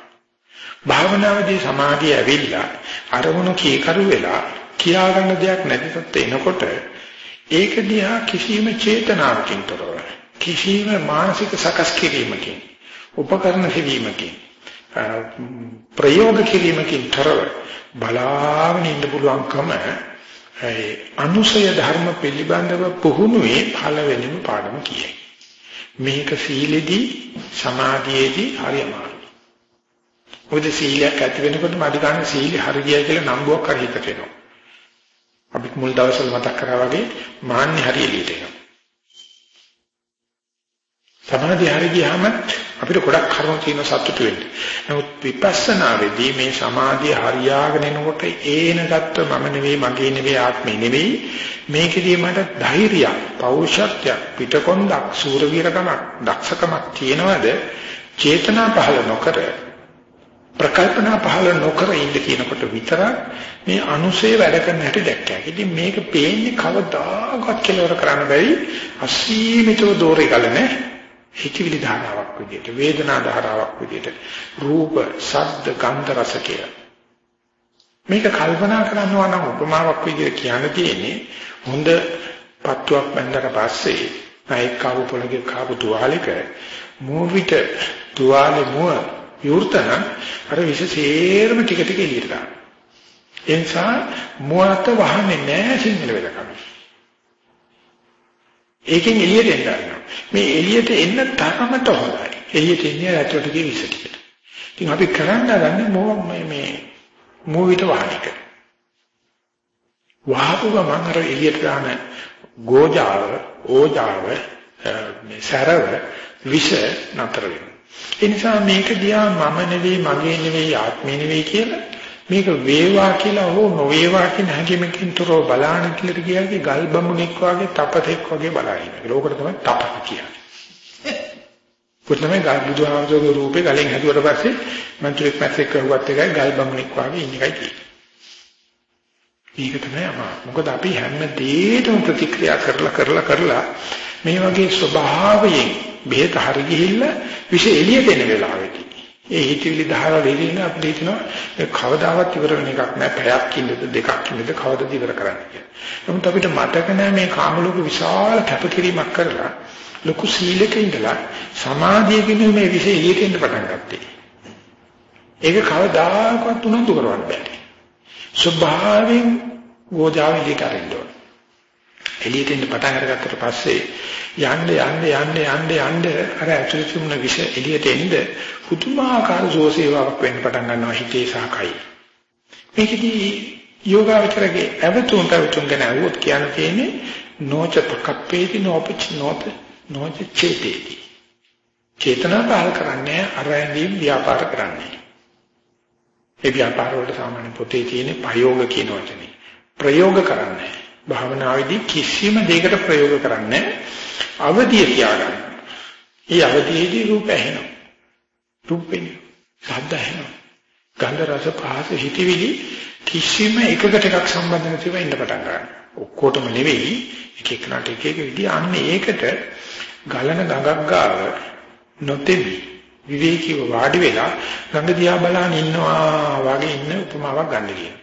භාවනාවේදී සමාධිය ඇවිල්ලා අරමුණු කීකරු වෙලා කියා ගන්න දෙයක් නැති තත් එනකොට ඒක දිහා කිසිම චේතනාවකින් තොරව කිසිම මානසික සකස් කිරීමකින් උපකරණ කිරීමකින් ප්‍රයෝග කිරීමකින් තොරව බලාගෙන ඉන්න පුළුවන්කම අනුසය ධර්ම පිළිබඳව පුහුණුවේ පළවෙනිම පාඩම කියයි. මේක සීලෙදී සමාධියේදී හරි අමාරුයි. මොකද සීලයක් ඇති වෙනකොට මඩ ගන්න සීලෙ හරි ගියයි කියලා නම්බුවක් හරි හිතට එනවා. අපි මුල් දවස්වල මතක් කරා වගේ මාන්නේ හරි එළියට එනවා. සමාධිය හරි ගියාම අපිට ගොඩක් කර්ම තියෙන සතුට වෙන්න. නමුත් විපස්සනාවේදී මේ සමාධිය හරියාගෙන එනකොට ඒන ගත්ත මම නෙවෙයි මගේ නෙවෙයි ආත්මේ නෙවෙයි මේකෙදී මට ධෛර්යයක්, පෞරුෂත්වයක්, පිටකොන්දක්, සූරවීරකමක්, දක්ෂකමක් තියෙනවද? චේතනා පහළ නොකර ප්‍රකල්පනා පහළ නොකර ඉන්න කියනකොට විතරක් මේ අනුසේ වැඩ කරන හැටි දැක්කා. ඉතින් මේක පේන්නේ කවදාකවත් කෙලවර කරන්න බැරි අසීමිතව දෝරේ ගලන හිතවිලි ධාරාවක් විදිහට වේදනා ධාරාවක් විදිහට රූප, ශබ්ද, ගන්ධ, රස කියලා. මේක කල්පනා කරනවා නම් උපමාවක් විදිහට කියන්න තියෙන්නේ හොඳ පත්තුවක් බඳලා පස්සේ නයික් කාපු පොළගේ කාපු තුවාලෙක මූවිත තුවාලේ මුව විවෘතන අර විශේෂයෙන්ම ටික ටික එළියට දානවා. ඒ නිසා මුවත වහන්නේ නැහැ සිංහල වෙලකම. ඒකෙන් එළියට එන්න ගන්නවා. මේ එළියට එන්න තරමට හොඳයි. එළියට එන්නේ ඇතුළට ගිය විස ටිකට. ඉතින් අපි කරන්න ගන්නේ මො මේ මේ මූවිත වහන එක. වහපු ගමන් අර එළියට ගන්න ගෝජාව, ඕජාව, මේ සරව විෂ නතර වෙනවා. ඒ නිසා මේක දිහා මම නෙවෙයි, මගේ නෙවෙයි, ආත්මේ නෙවෙයි කියලා මේක වේවා කියලා හෝ නොවේවා කියන හැඟීමකින් තොරව බලාන කියලා කියන්නේ ගල් බඹුණෙක් වගේ තපතෙක් වගේ බලන එක. ලෝකෙට තමයි තපත කියන්නේ. කොතනම ගල් බුදුහාමුදුරුවෝ රූපේ ගලෙන් හැදුවට පස්සේ මන්ත්‍රීක් මැසේජ් කරුවත් එකයි ගල් බඹුණෙක් වගේ ඉන්න එකයි කියන්නේ. ඒක තමයි අමාරු. මොකද අපි හැම දෙයකටම ප්‍රතික්‍රියා කරලා කරලා කරලා මේ වගේ ස්වභාවයෙන් බෙහෙත හරි ගිහිල්ලා විශේෂ එළියට එන වෙලාවෙදී ඒ හිතවිලි දහරා දෙලින අපිට හිතනවා කවදාවත් ඉවර වෙන එකක් නෑ පැයක් ඉන්නද දෙකක් ඉන්නද කවදද ඉවර කරන්න කියලා. නමුත් අපිට මතක නෑ මේ කාම ලෝක විශාල කැපකිරීමක් කරලා ලොකු සීලක ඉඳලා සමාධියකින් මේ විශේෂ එළියට එන්න පටන් ගත්තේ. ඒක කවදාකවත් උනන්දු කරවන්න බෑ. ස්වභාවයෙන් ගෝජාවෙලි කරින්න ඕන. එළියට එන්න පටන් අරගත්තට පස්සේ යන්න යන්න යන්න යන්න යන්න අර ඇතුළේ තිබුණ විෂ එළියට එන්න පුදුමාකාර සෝසේවාවක් වෙන්න පටන් ගන්නවා හිතේ සාකයි. මේකදී යෝගාවචරගේ අවතුන් පැවතුන් ගැන අහුවොත් කියන්න තියෙන්නේ නොච පකප්පේති නොපච නොත නොච චේතේති. චේතනා පහල කරන්නේ අරයන්දීම් ව්‍යාපාර කරන්නේ. ඒ ව්‍යාපාර වලට සාමාන්‍ය පොතේ තියෙන ප්‍රයෝග කියන වචනේ. ප්‍රයෝග කරන්නේ. භාවනාවේදී කිසිම දෙයකට ප්‍රයෝග කරන්නේ අවදිය තියාගන්න. ඒ අවදියේදී රූප ඇහෙනවා. රූපෙන් ශබ්ද ඇහෙනවා. ගන්ධ රස පහස හිතවිලි කිසිම එකකට එකක් සම්බන්ධ නැතිව ඉන්න පටන් ගන්නවා. ඔක්කොටම නෙවෙයි එක එකනට එක එක විදිහ අන්න ඒකට ගලන ගඟක් ගාව නොතෙමි විවේකීව වාඩි වෙලා ගඟ දිහා බලන ඉන්නවා වගේ ඉන්න උපමාවක් ගන්න කියනවා.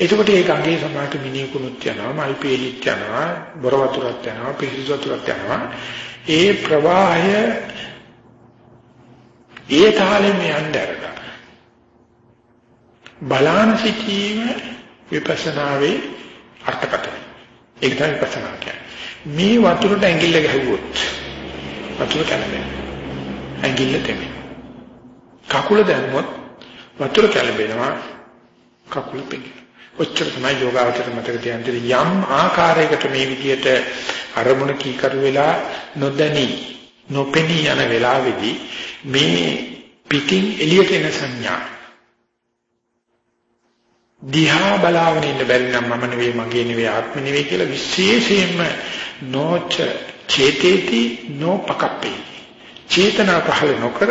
එතකොට ඒ ගඟේ සමාත මිනිකුණුත් යනවා, මල් පෙලිත් යනවා, බොර වතුරක් යනවා, පිරිසු වතුරක් යනවා. ඒ ප්‍රවාහය ඒ තාලෙම යන්න ඇරලා බලාන සිටීම විපස්සනාවේ අර්ථකථනය. ඒක තමයි විපස්සනා කියන්නේ. මේ වතුරට ඇඟිල්ල ගැහුවොත් වතුර කැළඹෙනවා. ඇඟිල්ල තෙමෙනවා. කකුල දැම්මොත් වතුර කැළඹෙනවා. කකුල පෙඟෙනවා. ඔච්චර තමයි යෝගාවචර මතක තියන්නේ යම් ආකාරයකට මේ විදියට අරමුණ කීකරු වෙලා නොදැනී නොපෙනී යන වෙලාවේදී මේ පිටින් එළියට එන සංඥා දිහා බලාගෙන ඉන්න බැරි නම් මම නෙවෙයි මගේ නෙවෙයි ආත්ම නෙවෙයි කියලා විශේෂයෙන්ම නොච චේතේති නොපකප්පේ. චේතනා පහළ නොකර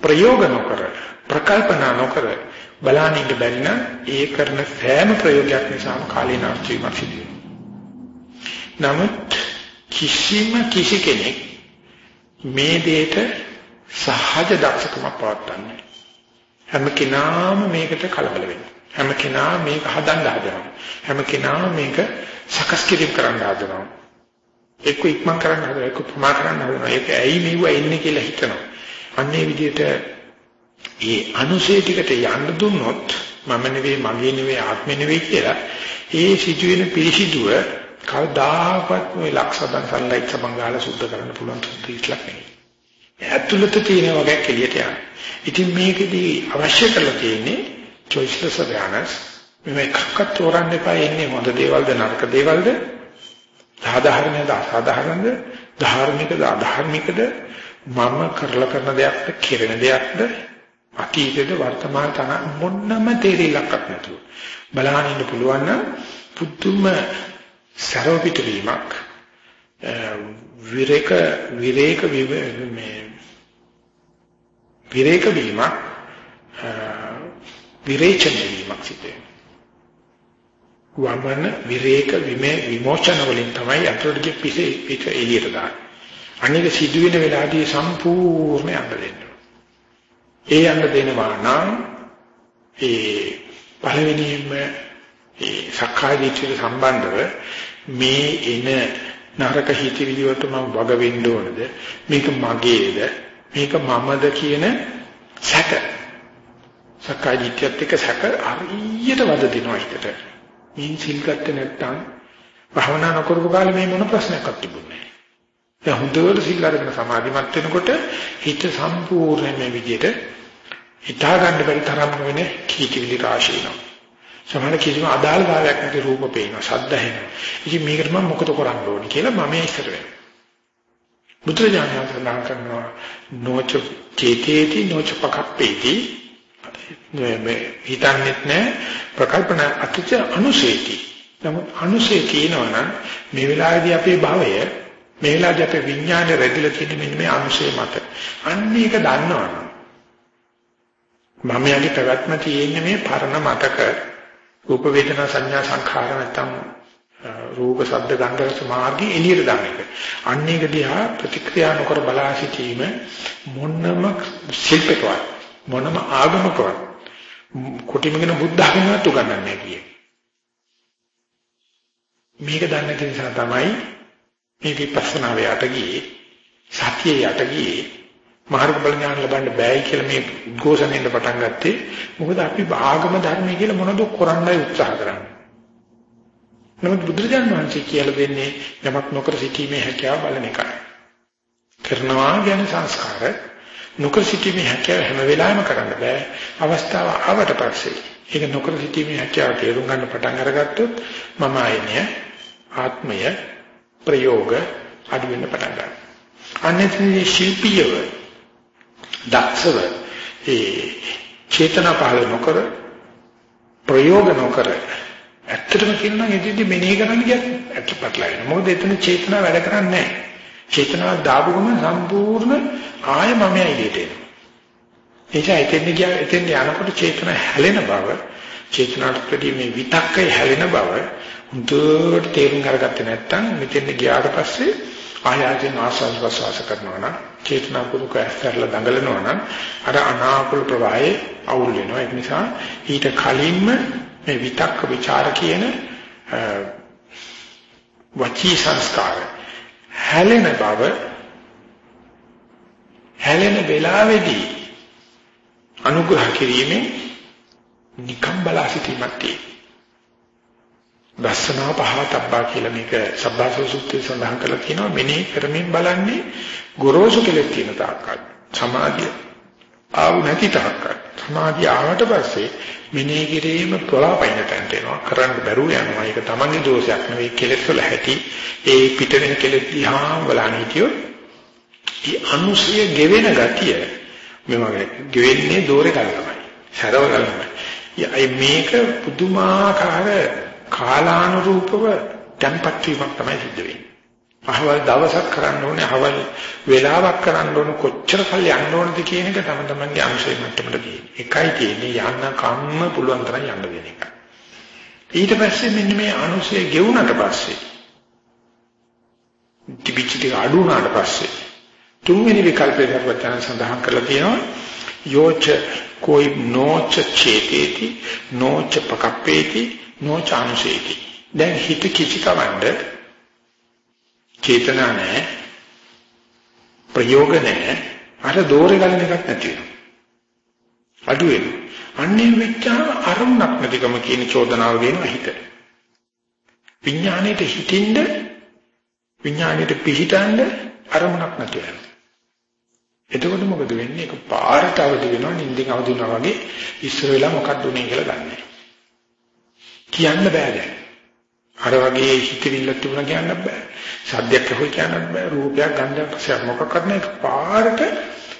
ප්‍රයෝග නොකර ප්‍රකල්පනා නොකර බලාගෙන ඉන්න බැරි නම් ඒ කරන සෑම ප්‍රයෝගයක් නිසාම කාලේ නාස්ති වීමක් සිදු වෙනවා. නමුත් කිසිම කිසි කෙනෙක් මේ දෙයට සහජ දක්ෂකමක් පවත්න්නේ හැම කෙනාම මේකට කලබල වෙනවා. හැම කෙනා මේක හදන්න හදනවා. හැම කෙනා මේක සකස් කිරීම කරන්න හදනවා. එක්ක ඉක්මන් කරන්න හදනවා. එක්ක ප්‍රමා කරන්න හදනවා. ඒක ඇයි මෙව එන්නේ කියලා හිතනවා. අන්නේ විදිහට ඒ අනුශේ ටිකට යන්න දුන්නොත් මම නෙවෙයි මගේ නෙවෙයි ආත්මෙ නෙවෙයි කියලා ඒ සිදුවෙන පිළිසිදුව කවදාකවත් මේ ලක්ෂදන් සල්ලයිත් සමංගාල සුද්ධ කරන්න පුළුවන් ත්‍රිස්ලක් නෙවෙයි. ඇතුළත තියෙන වගේ එළියට යන. ඉතින් මේකෙදී අවශ්‍ය කරලා තියෙන්නේ choiceless awareness. මේ එකක්වත් තෝරන්න එපා ඉන්නේ හොඳ දේවල්ද නරක දේවල්ද? සාධාරණද අසාධාරණද? ධාර්මිකද අධාර්මිකද? මම කරලා කරන දෙයක්ද කෙරෙන දෙයක්ද අතීතේද වර්තමාන තන මොන්නම තේරිලක්වත් නැතුව බලහන් ඉන්න පුළුවන් නම් පුදුම සරෝපිත වීමක් විරේක විරේක මේ විරේක වීමක් විරේචන වීමක් සිදු වමන විරේක විමේ විමෝචන වලින් තමයි අතොඩගේ පිටේ පිට එළියට දාන්නේ. අනික සිදුවෙන වෙලාවදී සම්පූර්ණ යන්න දෙන්න. ඒ යන්න දෙනවා නම් ඒ පළවෙනියෙන්ම ඒ සක්කාය දිට්ඨියට සම්බන්ධව මේ එන නරක හිතවිලි වලට මම වග වෙන්න ඕනද? මේක මගේද? මේක මමද කියන සැක. සක්කාය දිට්ඨියත් එක්ක සැක හරියට වද දෙනවා හිතට. මින් සිල් ගත්තේ නැත්නම් භවනා නොකරපු කාලේ මේ මොන ප්‍රශ්නයක්වත් තිබුණේ නැහැ දැන් හොඳට සිල් අරගෙන සමාධිමත් වෙනකොට හිත සම්පූර්ණ මේ විදිහට හිතා ගන්න බැරි තරම් වෙන කීකිලි රාශිය එනවා. සමහර කිසිම අදාළතාවයක් නැති රූප පේනවා, ශබ්ද ඇහෙනවා. ඉතින් මේකට මම මොකද කරන්න ඕනේ කියලා මම ඉස්සර වෙනවා. බුදුරජාණන් වහන්සේ කරනවා නොච චේතේති නොච පකප්පේති මේ හිතන්නේත් නැහැ ප්‍රකල්පන අත්‍යච අනුසේති. නමුත් අනුසේ කියනවනම් මේ වෙලාවේදී අපේ භවය මේ වෙලාවේදී අපේ විඥානය රැඳිලා තියෙන මෙන්න මේ අනුසේ මත. අන්න ඒක දන්නවනම් මම යගේ පැවැත්ම තියෙන්නේ මේ පරණ මතක රූප වේදනා සංඥා සංඛාර නැත්තම් රූප ශබ්ද ගන්ධ රස මාර්ගී එළියට දාන එක. අන්න ඒක දිහා ප්‍රතික්‍රියා නොකර බලා සිටීම මොනම ශිල්පකවත් මොනම ආගමකවත් කොටිමගෙන බුද්ධ ධර්මවත් උගන්වන්නේ නැහැ මේක දන්න නිසා තමයි මේ විපස්සනා යට ගියේ සතිය යට ගියේ මාර්ගඵල ඥාන ලබන්න බෑයි කියලා මේ උද්ඝෝෂණයෙන් පටන් ගත්තේ මොකද අපි ආගම ධර්මයේ කියලා මොනද කරන්නයි උත්සාහ කරන්නේ. නමුත් බුදුරජාණන් වහන්සේ කියලා දෙන්නේ යමක් නොකර සිටීමේ හැකියාව බලන එකයි. කරනවා ගැන සංස්කාර නොකර සිටීමේ හැකියාව හැම වෙලාවෙම කරන්න බෑ. අවස්ථාව ආවට පස්සේ ඒක නොකර සිටීමේ හැකියාව තේරුම් ගන්න පටන් අරගත්තොත් මම ආයනය ආත්මය ප්‍රයෝග අඩු වෙන්න පටන් ගන්නවා. අනිත්‍ය ශිල්පීයව දක්ෂව ඒ චේතනා පහළ නොකර ප්‍රයෝග නොකර ඇත්තටම කියනවා ඉදින්දි මෙනෙහි කරන්න ගියත් ඇත්තපත්ලා වෙනවා. මොකද එතන චේතනාව වැඩ කරන්නේ නැහැ. චේතනාව දාපු ගමන් සම්පූර්ණ ආය මම එළියට එනවා. එනිසා එතෙන් ගියා එතෙන් යනකොට චේතන හැලෙන බව චේතනාවට ප්‍රති මේ විතක්කය හැලෙන බව හුදුට තේරුම් අරගත්තේ නැත්නම් මෙතෙන් ගියාට පස්සේ ආයාසයෙන් ආස්වාද ප්‍රසවාස කරනවා නම් චේතනා පුරුක ඇස්තරලා දඟලනවා නම් අර අනාකූල ප්‍රවාහයේ අවුල් වෙනවා ඒ නිසා ඊට කලින්ම මේ විතක්ක ਵਿਚාර කියන වචී සංස්කාර හැලෙන බව හැලෙන වෙලාවේදී අනුග්‍රහ කිරීමෙන් නිකම් බලා සිටීමක් තියෙනවා. දස්සනා පහතබ්බා කියලා මේක සබ්බාසෝ සූත්‍රයේ සඳහන් කරලා තියෙනවා මෙනෙහි කරමින් බලන්නේ ගොරෝසු කෙලෙස් තියෙන තාක්කල්. සමාධිය ආව නැති තාක්කල්. සමාධිය ආවට පස්සේ මෙනෙහි කිරීම ප්‍රලාපයින් තැන්ට එනවා. කරන්න බැරුව යනවා. ඒක තමන්ගේ දෝෂයක් නෙවෙයි. කෙලෙස් වල ඇති ඒ පිට වෙන කෙලෙස් දිහා බලන්න හිටියොත් ඒ අනුසය ගෙවෙන ගතිය මේ ගෙවෙන්නේ දෝරේ ගලනමයි සරව ගලනමයි යයි මේක පුදුමාකාර කාලානුරූපව tempat වීමක් තමයි සිද්ධ වෙන්නේ අහවල් දවසක් කරන්න ඕනේ අහවල් වෙලාවක් කරන්න ඕනේ කොච්චර කල් යන්න ඕනද කියන එක තම තමන්ගේ අංශයෙන් මට්ටමට තියෙන්නේ. එකයි තියෙන්නේ යන්න කම්ම පුළුවන් තරම් යන්න දෙන එක. ඊට පස්සේ මෙන්න මේ අනුසය ගෙවුනට පස්සේ ටිබිචිටි අඩු වුණාට පස්සේ තුන්වෙනි විකල්පේ දරුවචන සඳහන් කරලා තියෙනවා යෝච કોઈ නොච චේතේති නොච පකප්පේති නොච අනුසේති. දැන් හිත කිචි කවන්නේ චේතනා නැහැ ප්‍රයෝග නැහැ අර දෝරේ ගලන එකක් නැති වෙනවා අඩු වෙනවා අන්නේ වෙච්චාම අරමුණක් නැතිකම කියන චෝදනාව වෙනවා හිත විඥාණයට හිතින්ද විඥාණයට පිහිටන්න අරමුණක් නැති වෙනවා එතකොට මොකද වෙන්නේ? ඒක පාරට අවදි වෙනවා නිින්දෙන් අවදි වුණා වගේ ඉස්සර වෙලා මොකක්ද උනේ කියලා දන්නේ. කියන්න බෑ දැන්. අර වගේ හිතවිල්ලක් තිබුණා කියන්න බෑ. සද්දයක් ඇහුවා කියන්න බෑ. රූපයක් ගන්ධයක් රසයක් මොකක්වත් නැහැ. පාරට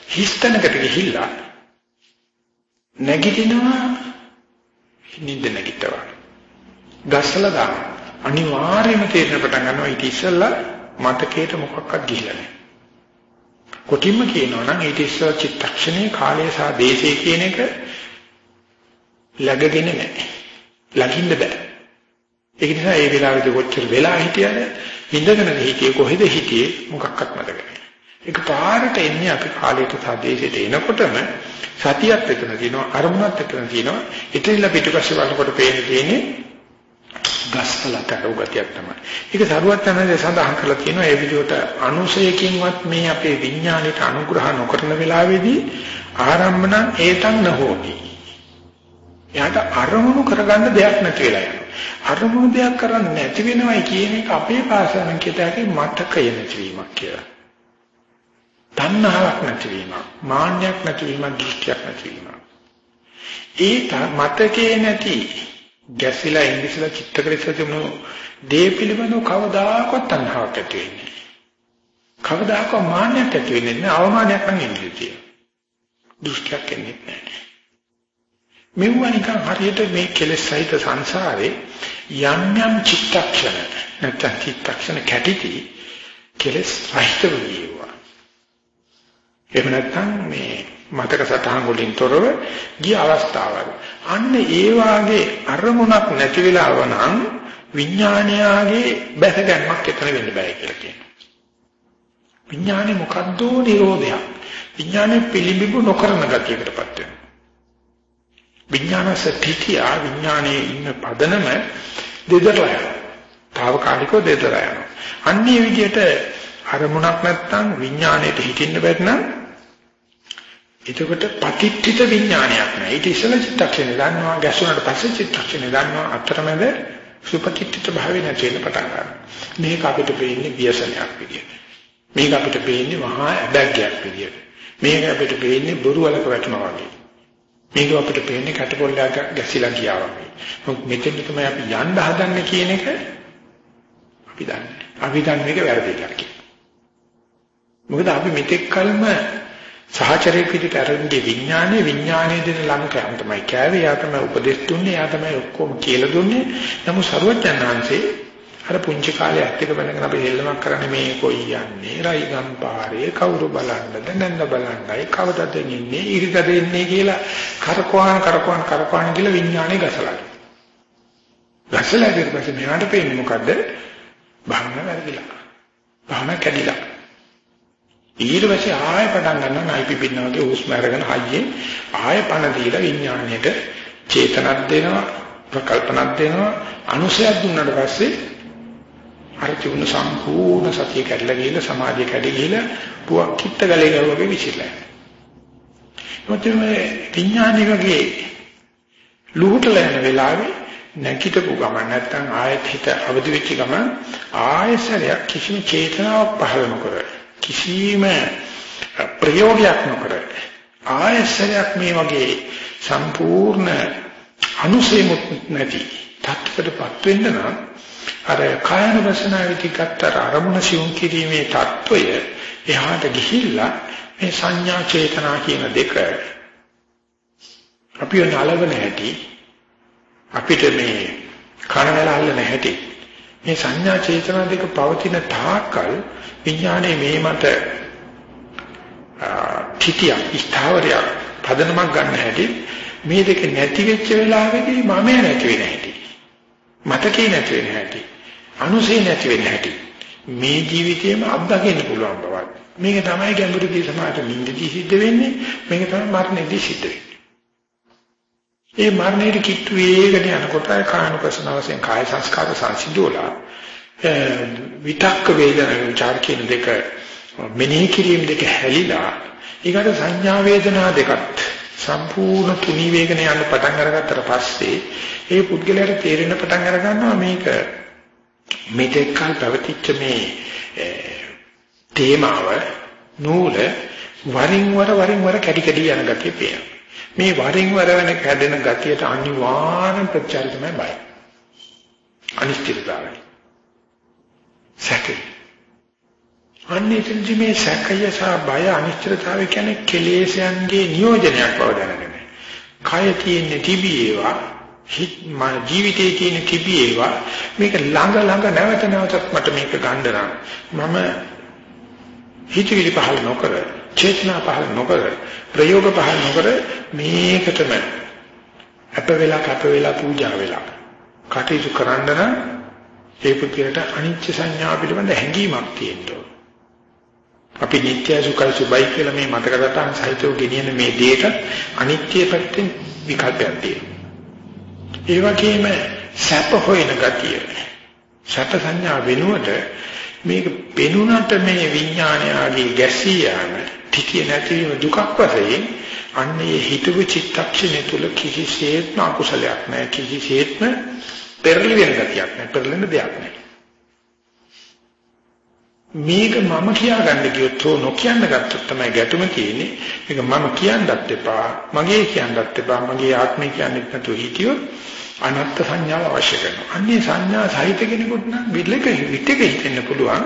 හිස්තැනකට ගිහිල්ලා නැගිටිනවා නිින්ද නැගිටවා. ගස්සලා දාන. අනිවාර්යයෙන්ම තේරෙන පටන් ගන්නවා ඊට ඉස්සෙල්ලා මතකයට මොකක්වත් ගිහිල්ලා නැහැ. කොටින්ම කියනවා නම් ඊට ඉස්සෙල්ලා චිත්තක්ෂණේ කාලය සහ දේශය කියන එක läගගෙන නැහැ. ලකින්න බෑ. ඒක නිසා ඒ වෙලාවේදී කොච්චර වෙලා හිටියද ඉඳගෙන හිටියේ කොහෙද හිටියේ මොකක්වත් මතක නැහැ. ඒක පාරට එන්නේ අපි කාලයට සාදේශයට එනකොටම සතියක් එතන තියෙනවා අරමුණක් එතන තියෙනවා. ඉතින්ලා පිටුපස්සේ බලනකොට පේන්නේ තියෙන්නේ ගස්වලට උගතියක් තමයි. ඒක සරුවත් තමයි සඳහන් කරලා තියෙනවා ඒ විදිහට අනුසයකින්වත් මේ අපේ විඥාණයට අනුග්‍රහ නොකරන වෙලාවේදී ආරම්භන ඒතන් නහෝති. එයාට අරමුණු කරගන්න දෙයක් නැති වෙලා යනවා. අරමුණු දෙයක් කරන්නේ නැති වෙනවයි කියන එක අපේ භාෂාවෙන් කියතේ මතකය නැතිවීමක් කියලා. තණ්හාවක් නැතිවීමක්, මාන්නයක් නැතිවීමක්, දෘෂ්ටියක් නැතිවීමක්. ඒ මතකේ නැති ගැසිලා ඉඳිසලා චිත්තකලස තිබුණු දේ පිළිබඳව කවදාකවත් තණ්හාවක් ඇති වෙන්නේ නැහැ. කවදාකවත් මාන්නයක් ඇති වෙන්නේ නැහැ. අවමානයක් නම් එන්නේ තියෙනවා. දෘෂ්ටියක් එන්නේ නැහැ. මෙවුව නිකන් හරියට මේ කෙලෙස් සහිත සංසාරේ යම් යම් චිත්තක්ෂණ නැත්නම් චිත්තක්ෂණ කැටිති කෙලෙස් රහිත වේවා. එහෙම නැත්නම් මේ මතක සටහන් වලින් තොරව ගිය අවස්ථාවල්. අන්න ඒ වාගේ අරමුණක් නැති වෙලාව නම් විඥානයාගේ බැසගැන්මක් එතන වෙන්න බෑ කියලා කියනවා. විඥානේ මොකද්ද නිරෝධයක්. විඥානේ පිළිඹු නොකරන ගතියකටපත් වෙනවා. විඥානස පිටිය විඥානයේ ඉන්න පදනම දෙදරලා යනවා. తాවකාලිකව දෙදරලා යනවා. අන්නේ විදිහට අරමුණක් නැත්තම් විඥාණයට හිටින්න බැරි නම් එතකොට පටිච්චිත විඥානයක් නෑ. ඊට ඉස්සෙල්ලා චිත්තක්ෂණය දන්නවා, ගැසුණාට පස්සේ චිත්තක්ෂණය දන්නවා. අතරමැද සුපටිච්චිත භාවය නැති වෙන පටන් ගන්නවා. මේක අපිට පේන්නේ ව්‍යසනයක් විදියට. මේක අපිට පේන්නේ මහා අබැග්යක් විදියට. මේක අපිට පේන්නේ බොරු වලක වැටෙනවා වගේ. මේක අපිට පේන්නේ කටපොල්ලක් ගැසිලා ගියා වගේ. මොකද මෙතෙන් තමයි අපි යන්න හදන්නේ කියන එක අපි දන්නේ. අපි දන්නේ මේක වැරදිලා කියලා. මොකද අපි මෙතෙක් කලම සහචරයේ පිටට අරන්ගේ විඥානයේ විඥානයේ දෙන ලංකයන් තමයි කෑවේ. යා තමයි උපදෙස් දුන්නේ. යා තමයි ඔක්කොම කියලා දුන්නේ. නමුත් සරුවචනාංශේ අර පුංචි කාලේ ඇත්තක බඳගෙන අපි හෙල්ලමක් කරන්නේ මේ කොයි යන්නේ රයිගම් පාරේ කවුරු බලන්නද නැන්ද බලන්නයි කවදද ඉන්නේ ඉරිදද ඉන්නේ කියලා කරකවන කරකවන කරකවන කියලා විඥානේ ගසලා. ගසලා ඊට පස්සේ මෙයාට පේන්නේ මොකද්ද? භාවන වැරදිලා. භාවන කැඩිලා. ඊට පස්සේ ආයෙ පටන් ගන්නවා නයිපි පින්න වගේ හුස්ම අරගෙන හයියෙන් ආයෙ පණ දීලා විඥාණයට චේතනක් දෙනවා ප්‍රකල්පනක් දෙනවා අනුසයක් දුන්නාට පස්සේ අර තිබුණ සම්පූර්ණ සතිය කැඩලා ගිහලා සමාධිය කැඩී ගිහලා පුවක් කිත්ත ගලේ ගලවගේ විසිරලා මොකද මේ විඥානිකගේ ලුහුටල යන වෙලාවේ නැගිටපු ගමන් නැත්තම් ආයෙත් හිත අවදි වෙච්ච ගමන් ආයෙසරයක් කිසිම චේතනාවක් පහළ නොකර කිසිම ප්‍රයෝගයක් නොකර ආයසරයක් මේ වගේ සම්පූර්ණ අනුසේමුත් නැති තත්ත්වයකටපත් වෙන්න නම් අර කායන වසනාවේ ටිකක් අර අරමුණ සිවුම් කිරීමේ தত্ত্বය එහාට ගිහිල්ලා මේ සංඥා චේතනා කියන දෙක අපිව නලවන හැටි අපිට මේ කනවල අල්ලන හැටි මේ සංඥා චේතනා දෙක පවතින තාකල් විඥානයේ මේ මත තිතිය ස්ථාවරයක් පදනමක් ගන්න හැටි මේ දෙක නැති වෙච්ච වෙලාවෙදී මම නැති වෙන හැටි මතකේ නැති වෙන හැටි. අනුසේ නැති වෙන හැටි. මේ ජීවිතේම අත්දකින්න පුළුවන් බවක් මේක තමයි ගැඹුරුදී සමාජ නිින්දදී සිද්ධ වෙන්නේ. මේක තමයි මරණයේදී සිද්ධ වෙන්නේ. ඒ මරණයට කිට්ටු වේගන යනකොට කායනුපසන වශයෙන් කාය සංස්කාර සංසිද්ධෝලා විතක්ක වේදනා විචාර කියන දෙක මෙනෙහි කිරීම දෙක හැලිලා ඊකට සංඥා වේදනා දෙකත් සම්පූර්ණ තුනී වේගන යන පටන් අරගත්තට පස්සේ ඒ පුද්ගලයාට තේරෙන පටන් අර ගන්නවා මේක මෙතෙක් කල පැවතිච්ච මේ තේමාව නූල වරින් වර වරින් වර කැඩි කැඩි යන ගතිය පේනවා. මේ වරින් වර වෙන කැඩෙන ගතියට අනිවාර්ය ප්‍රචාර තමයි බය. අනිශ්චිතතාවය. සැකේ. අනිත්‍යදි මේ සැකය සහ බය අනිශ්චිතතාවය කියන්නේ කෙලෙසයන්ගේ නියෝජනයක් බව දැනගන්න. කය තියෙන්නේ තිබීවා ජීවිතයේ තියෙන තිබීවා මේක ළඟ ළඟ නැවත නැවතත් මට මේක ගන්න මම හිතවිලි පහල නොකර චේතනා පහල නොකර ප්‍රයෝග පහල නොකර මේකටම අප වෙලා කප වෙලා පූජා වෙලා කටයුතු කරන්න නම් ඒ පුද්ගලට අනිත්‍ය සංඥා පිළිබඳ හැඟීමක් තියෙනවා. අපි නිත්‍ය සුඛයි සුබයි කියලා මේ මතක ගන්න සහිතව ගෙනියන මේ දෙයට අනිත්‍ය පැත්තෙන් විකල්පයක් තියෙනවා. ඒ වගේම සැප හොයන ගතිය. සැප සංඥා වෙනුවට මේක පෙනුනට මේ විඥානයාගේ ගැසී යන තිතිය නැතිවීම දුකක් වශයෙන් අන්නේ හිතුව චිත්තක්ෂණය තුල කිසිසේත්ම අකුසලයක් නැහැ. කිසිසේත්ම පෙරලි වෙන ගතියක් නැහැ. පෙරලෙන දෙයක් නැහැ. මේක මම කියාගන්න කියොත් හෝ නොකියන්න ගත්තොත් තමයි ගැටුම තියෙන්නේ. මේක මම කියන්නත් එපා මගේ කියන්නත් එපා මගේ ආත්මය කියන්නෙත් නැතුව හිටියොත් අනත්ත් සංඥාව අවශ්‍ය කරනවා අන්නේ සංඥා සහිත කෙනෙකුට නම් විලක විතක හිතෙන්න පුළුවන්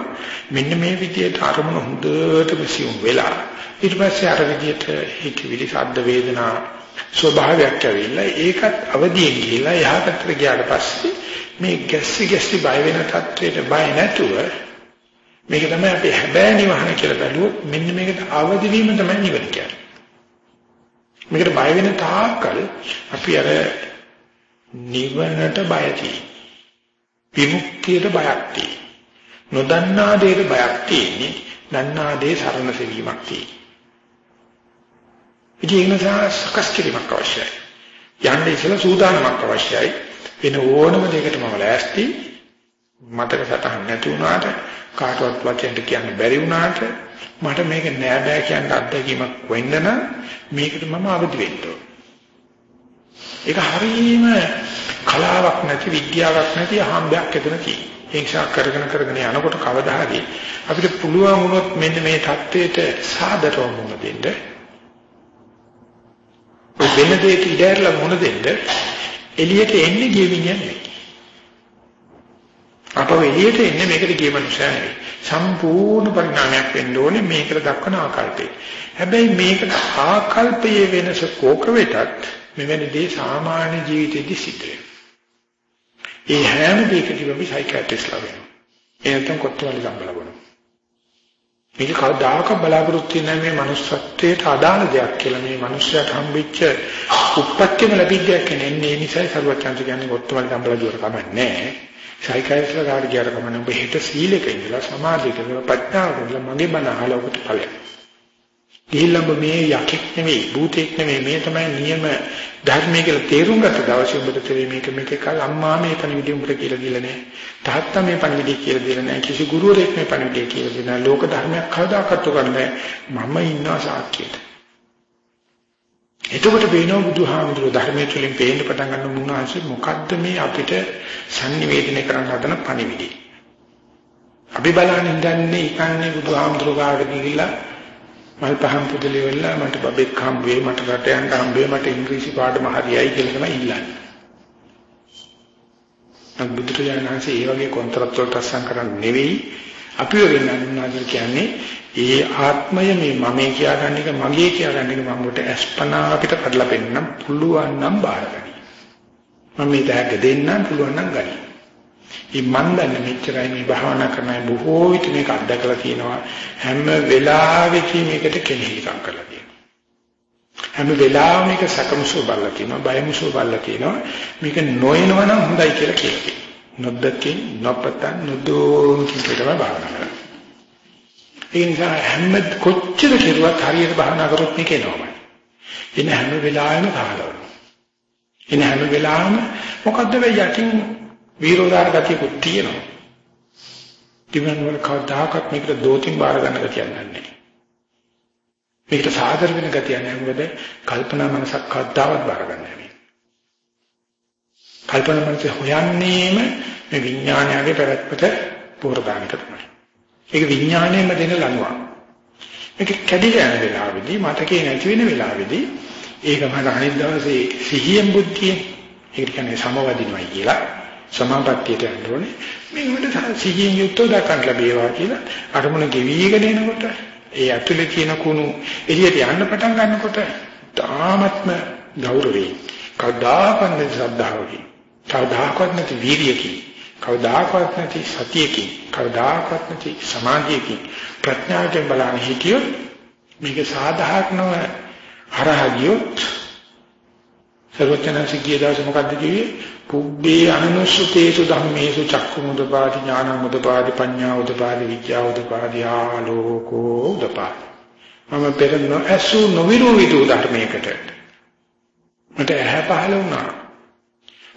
මෙන්න මේ විදිහට අරමුණ හොඳට විසියුම් වෙලා ඊට පස්සේ අර විදිහට හිතවිලි ශබ්ද වේදනා ස්වභාවයක් ඇවිල්ලා ඒකත් අවදියෙන් ගිහිලා එහා පැත්තට ගියාට පස්සේ මේ ගැස්සි ගැස්සි බය වෙන තත්වයට බය නැතුව මේක තමයි අපි හැබෑ නිවහන කියලා බැලුවොත් මෙන්න මේකට අවදි වීම තමයි නිවන කියන්නේ. මේකට බය වෙන තාක්කල් අපි අර නිවනට බයති. විමුක්තියට බයක් තියෙනවා. නොදන්නා දෙයට බයක් තියෙන්නේ. දන්නා දේ සරණ සෙවීමක් තියෙනවා. ඉතින් ඒ නිසා සකස් කිරීමක් අවශ්‍යයි. යන්නේ ඉස්සෙල්ලා සූදානමක් අවශ්‍යයි. වෙන ඕනම දෙයකට මම ලෑස්ති. මතක සටහන් නැති වුණාට කාටවත් වචෙන්ට කියන්න බැරි වුණාට මට මේක නෑ බෑ කියන අත්දැකීමක් වෙන්න නම් මේකට මම අවදි වෙන්න ඕන. ඒක හරීම කලාවක් නැති විද්‍යාවක් නැති අහඹයක් එතන තියෙනවා. ඒ නිසා කරගෙන කරගෙන යනකොට කවදා හරි අපිට පුළුවන් වුණොත් මෙන්න මේ தത്വයට සාදරව මුණ දෙන්න. ඔය වෙන දෙයක ඉඩහැරලා මුණ දෙන්න එළියට එන්නේ ජීවිණියක් නෙවෙයි. අපව එළියට එන්නේ මේකට ගිය මනුස්සයා නෙවෙයි. සම්පූර්ණ පරිණාමයක් වෙන්න ඕනේ මේකට දක්වන ආකල්පේ. හැබැයි මේකට ආකල්පයේ වෙනස කෝක වෙතත් මෙවැනි දේ සාමාන්‍ය ජීවිතේදී සිද්ධ වෙනවා. ඒ හැම දෙයකදීම අපි සයිකියාට්‍රිස්ලා වෙනවා. ඒ නැත්නම් කොත්තුවල ගම්බල වෙනවා. මේක කවදාක බලාපොරොත්තු වෙන මේ manussත්වයට අදාළ දෙයක් කියලා මේ මිනිස්සයාට හම්බෙච්ච උප්පත්තියම ලැබිච්ච කෙනෙක් නේ නිසායි සරුවචාන්ත කියන්නේ කොත්තුවල ගම්බල දුර කමන්නේ. සයිකියාට්‍රිස්ලා කාට ගියාට කමන්නේ ඔබ හිත සීලෙක ඉඳලා සමාධියක ඉඳලා ප්‍රඥාවක ඉඳලා මගේ බණ අහලා ඔබට ඵලයක්. ගිහිල්ලා මේ යකෙක් නෙවෙයි භූතෙක් නෙවෙයි මේ තමයි නියම ධර්මයේ කියලා තේරුම් ගත්ත දවසේ උඹට තේරෙයි මේක මේක කල අම්මා මේ පණිවිඩය උඹට කියලා දීලා නැහැ. තාත්තා මේ පණිවිඩය කියලා දීලා නැහැ. කිසි ගුරුවරයෙක් මේ පණිවිඩය කියලා දීලා නැහැ. ලෝක ධර්මයක් කවදාකවත් උගන්වන්නේ මම ඉන්නවා සාක්කියට එතකොට වෙනවා බුදුහාමුදුරුවෝ ධර්මයේ තුලින් පේන්න පටන් ගන්න මුණාංශේ මොකද්ද මේ අපිට sannivedana කරන්න හදන පණිවිඩය? අපි බලන්නේ ඉඳන්නේ ඉකන්නේ බුදුහාමුදුරුවෝ ගාවට ගිහිල්ලා මල් පහන් පුදලි වෙලා මට බබෙක් හම්බ වෙයි මට රට යන්න හම්බ වෙයි මට ඉංග්‍රීසි පාඩම හරියයි කියලා තමයි ඉල්ලන්නේ. අද්භූතයන්හන්සේ ඒ වගේ කොන්ත්‍රාත් වලට අස්සම් කරන්නේ නෙවෙයි අපිව වෙනන්නාද කියන්නේ ඒ ආත්මය මේ මමේ කියාගන්න එක මගේ කියාගන්න එක මම උට අස්පනා අපිට කඩලා පෙන්නන්න පුළුවන් නම් බාරගනි. මම මේ දැක දෙන්නම් පුළුවන් නම් ගනි. මේ මන් දන්නේ මෙච්චරයි මේ භාවනා කරන බොහෝ විට මේක අත්දකලා තියෙනවා. හැම වෙලාවෙකී මේකට කෙනෙහිකම් කරලා තියෙනවා. හැම වෙලාවෙම මේක සකමසෝ බලලා තියෙනවා බයමසෝ බලලා තියෙනවා මේක නොයනවා නම් හොඳයි කියලා කියනවා නොදකින් නොපතන් නොදෝන් කියලා භාවනා කරනවා ඒ නිසා හැම කොච්චර කෙරුවත් හරියට භාවනා කරොත් මේක එනවමයි. එන හැම වෙලාවෙම කාලවල එන හැම වෙලාවෙම මොකද්ද වෙ යටින් විරෝධාර ගතියකුත් තියෙනවා. තිබුණාම වල කවදාකවත් මේකට දෝතින් බාර ගන්න ගතියක් නැහැ. මේකට සාදර වෙන ගතියක් නැහැ. මොකද කල්පනා මනසක් කවදාවත් බාර ගන්න නැහැ. කල්පනා මනස හොයන්නේම මේ විඥානයගේ පැවැත්මට පෝර දාන එක තමයි. ඒක විඥාණයෙන්ම දෙන ලනුවක්. මේක කැඩිලා යන වෙලාවෙදී මතකේ නැති වෙන වෙලාවෙදී ඒක මට අනිත් දවසේ සිහියෙන් බුද්ධියෙන් ඒක කියන්නේ සමවදිනවයි කියලා සමාපත්තියට යන්න ඕනේ. මේකට සිහියෙන් යුක්තව දක්වන්න ලැබේවා කියලා අරමුණ ගෙවිගෙන එනකොට ඒ ඇතුලේ තියෙන කුණු එළියට යන්න පටන් ගන්නකොට තාමත්ම ගෞරවේ කවදාකවත් නැති ශ්‍රද්ධාවකින් කවදාකවත් නැති වීර්යකින් කවදාකවත් නැති සතියකින් කවදාකවත් නැති සමාධියකින් ප්‍රඥාවෙන් බලන්නේ හිතියොත් මේක සාධාරණව හරහා ගියොත් සර්වඥාන්සේ ගිය දවසේ මොකද්ද කිව්වේ? පුබ්බේ අනුසුතේසු ධම්මේසු චක්කුමුදපාදි ඥානමුදපාදි පඤ්ඤාමුදපාදි විද්‍යාමුදපාදි ආලෝකෝ උදපාදි. මම පෙර නොඇසු නොවිරු විදු ධර්මයකට මට ඇහැ පහළ වුණා.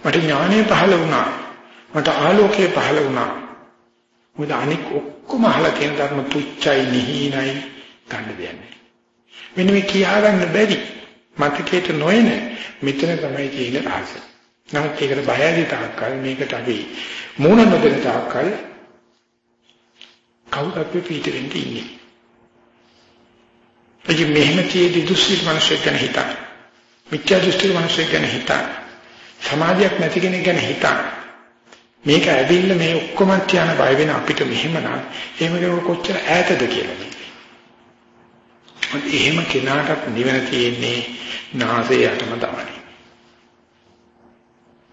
මට ඥානය පහළ වුණා. මට ආලෝකය පහළ වුණා. මොකද අනික ඔක්කොම අහලා තියෙන ධර්ම තුච්චයි නිහිනයි ගන්න දෙන්නේ. මෙන්න මේ කියා ගන්න බැරි මතකයට නොයන මෙතන තමයි තියෙන රහස. නමුත් ඒකට බය ඇති තාක්කල් මේකට අපි මූණ නොදෙන තාක්කල් කවුද අපි පිටින් ඉන්නේ. එයි මෙහෙම තියෙදි දුස්සීල මිනිස්සු ගැන හිතා. මිත්‍යා දෘෂ්ටි මිනිස්සු ගැන හිතා. සමාධියක් නැති කෙනෙක් ගැන හිතා. මේක ඇවිල්ලා මේ ඔක්කොම තියන බය වෙන අපිට මෙහෙමනම් එහෙම කොච්චර ඈතද කියලා. එහෙම කෙනාටත් නිවන තියෙන්නේ නාසයේ යටම තමයි.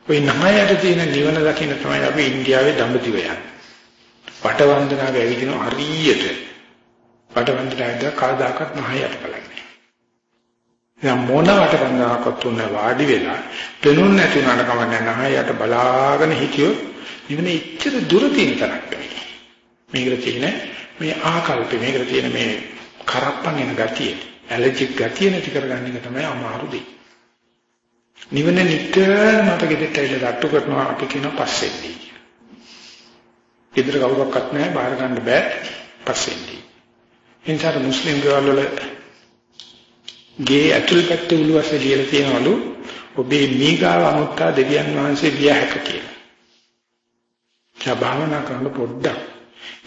ওই නහයට තියෙන නිවන දකින්න තමයි අපි ඉන්දියාවේ දඹදිව යන්නේ. වටවන්දනාව ඇවිදින හරියට වටවන්දනාවද කවදාකවත් නහයට බලන්නේ. දැන් මොන වටවන්දනාවක්වත් තුන වාඩි වෙලා පෙනුන් නැති උනාට කමන්නේ නහයට බලාගෙන හිටියොත් නිවන ඉච්ඡර දුර තියෙන තරක් නෙවෙයි. මේකට තියෙන මේ ආකල්ප මේකට තියෙන මේ කරප්පන් එන ගතිය, ඇලර්ජික් ගතිය නැති කරගන්න එක තමයි අමාරු දෙය. නිවන නිතරම අප ගෙදරට ඇවිල්ලා දට්ටු කරනවා අපි කියන පස්සෙන්දී. ගෙදර කවුරක්වත් නැහැ බාර ගන්න බෑ පස්සෙන්දී. එනිසා මුස්ලිම් ගෙවල් වල ගේ ඇතුල් පැත්තේ උළුවස්ස ලියලා තියෙනවලු ඔබේ මීගාව අමුත්තා දෙවියන් වහන්සේ විය හැක කියලා. ඒ භාවනා කරන පොඩ්ඩක්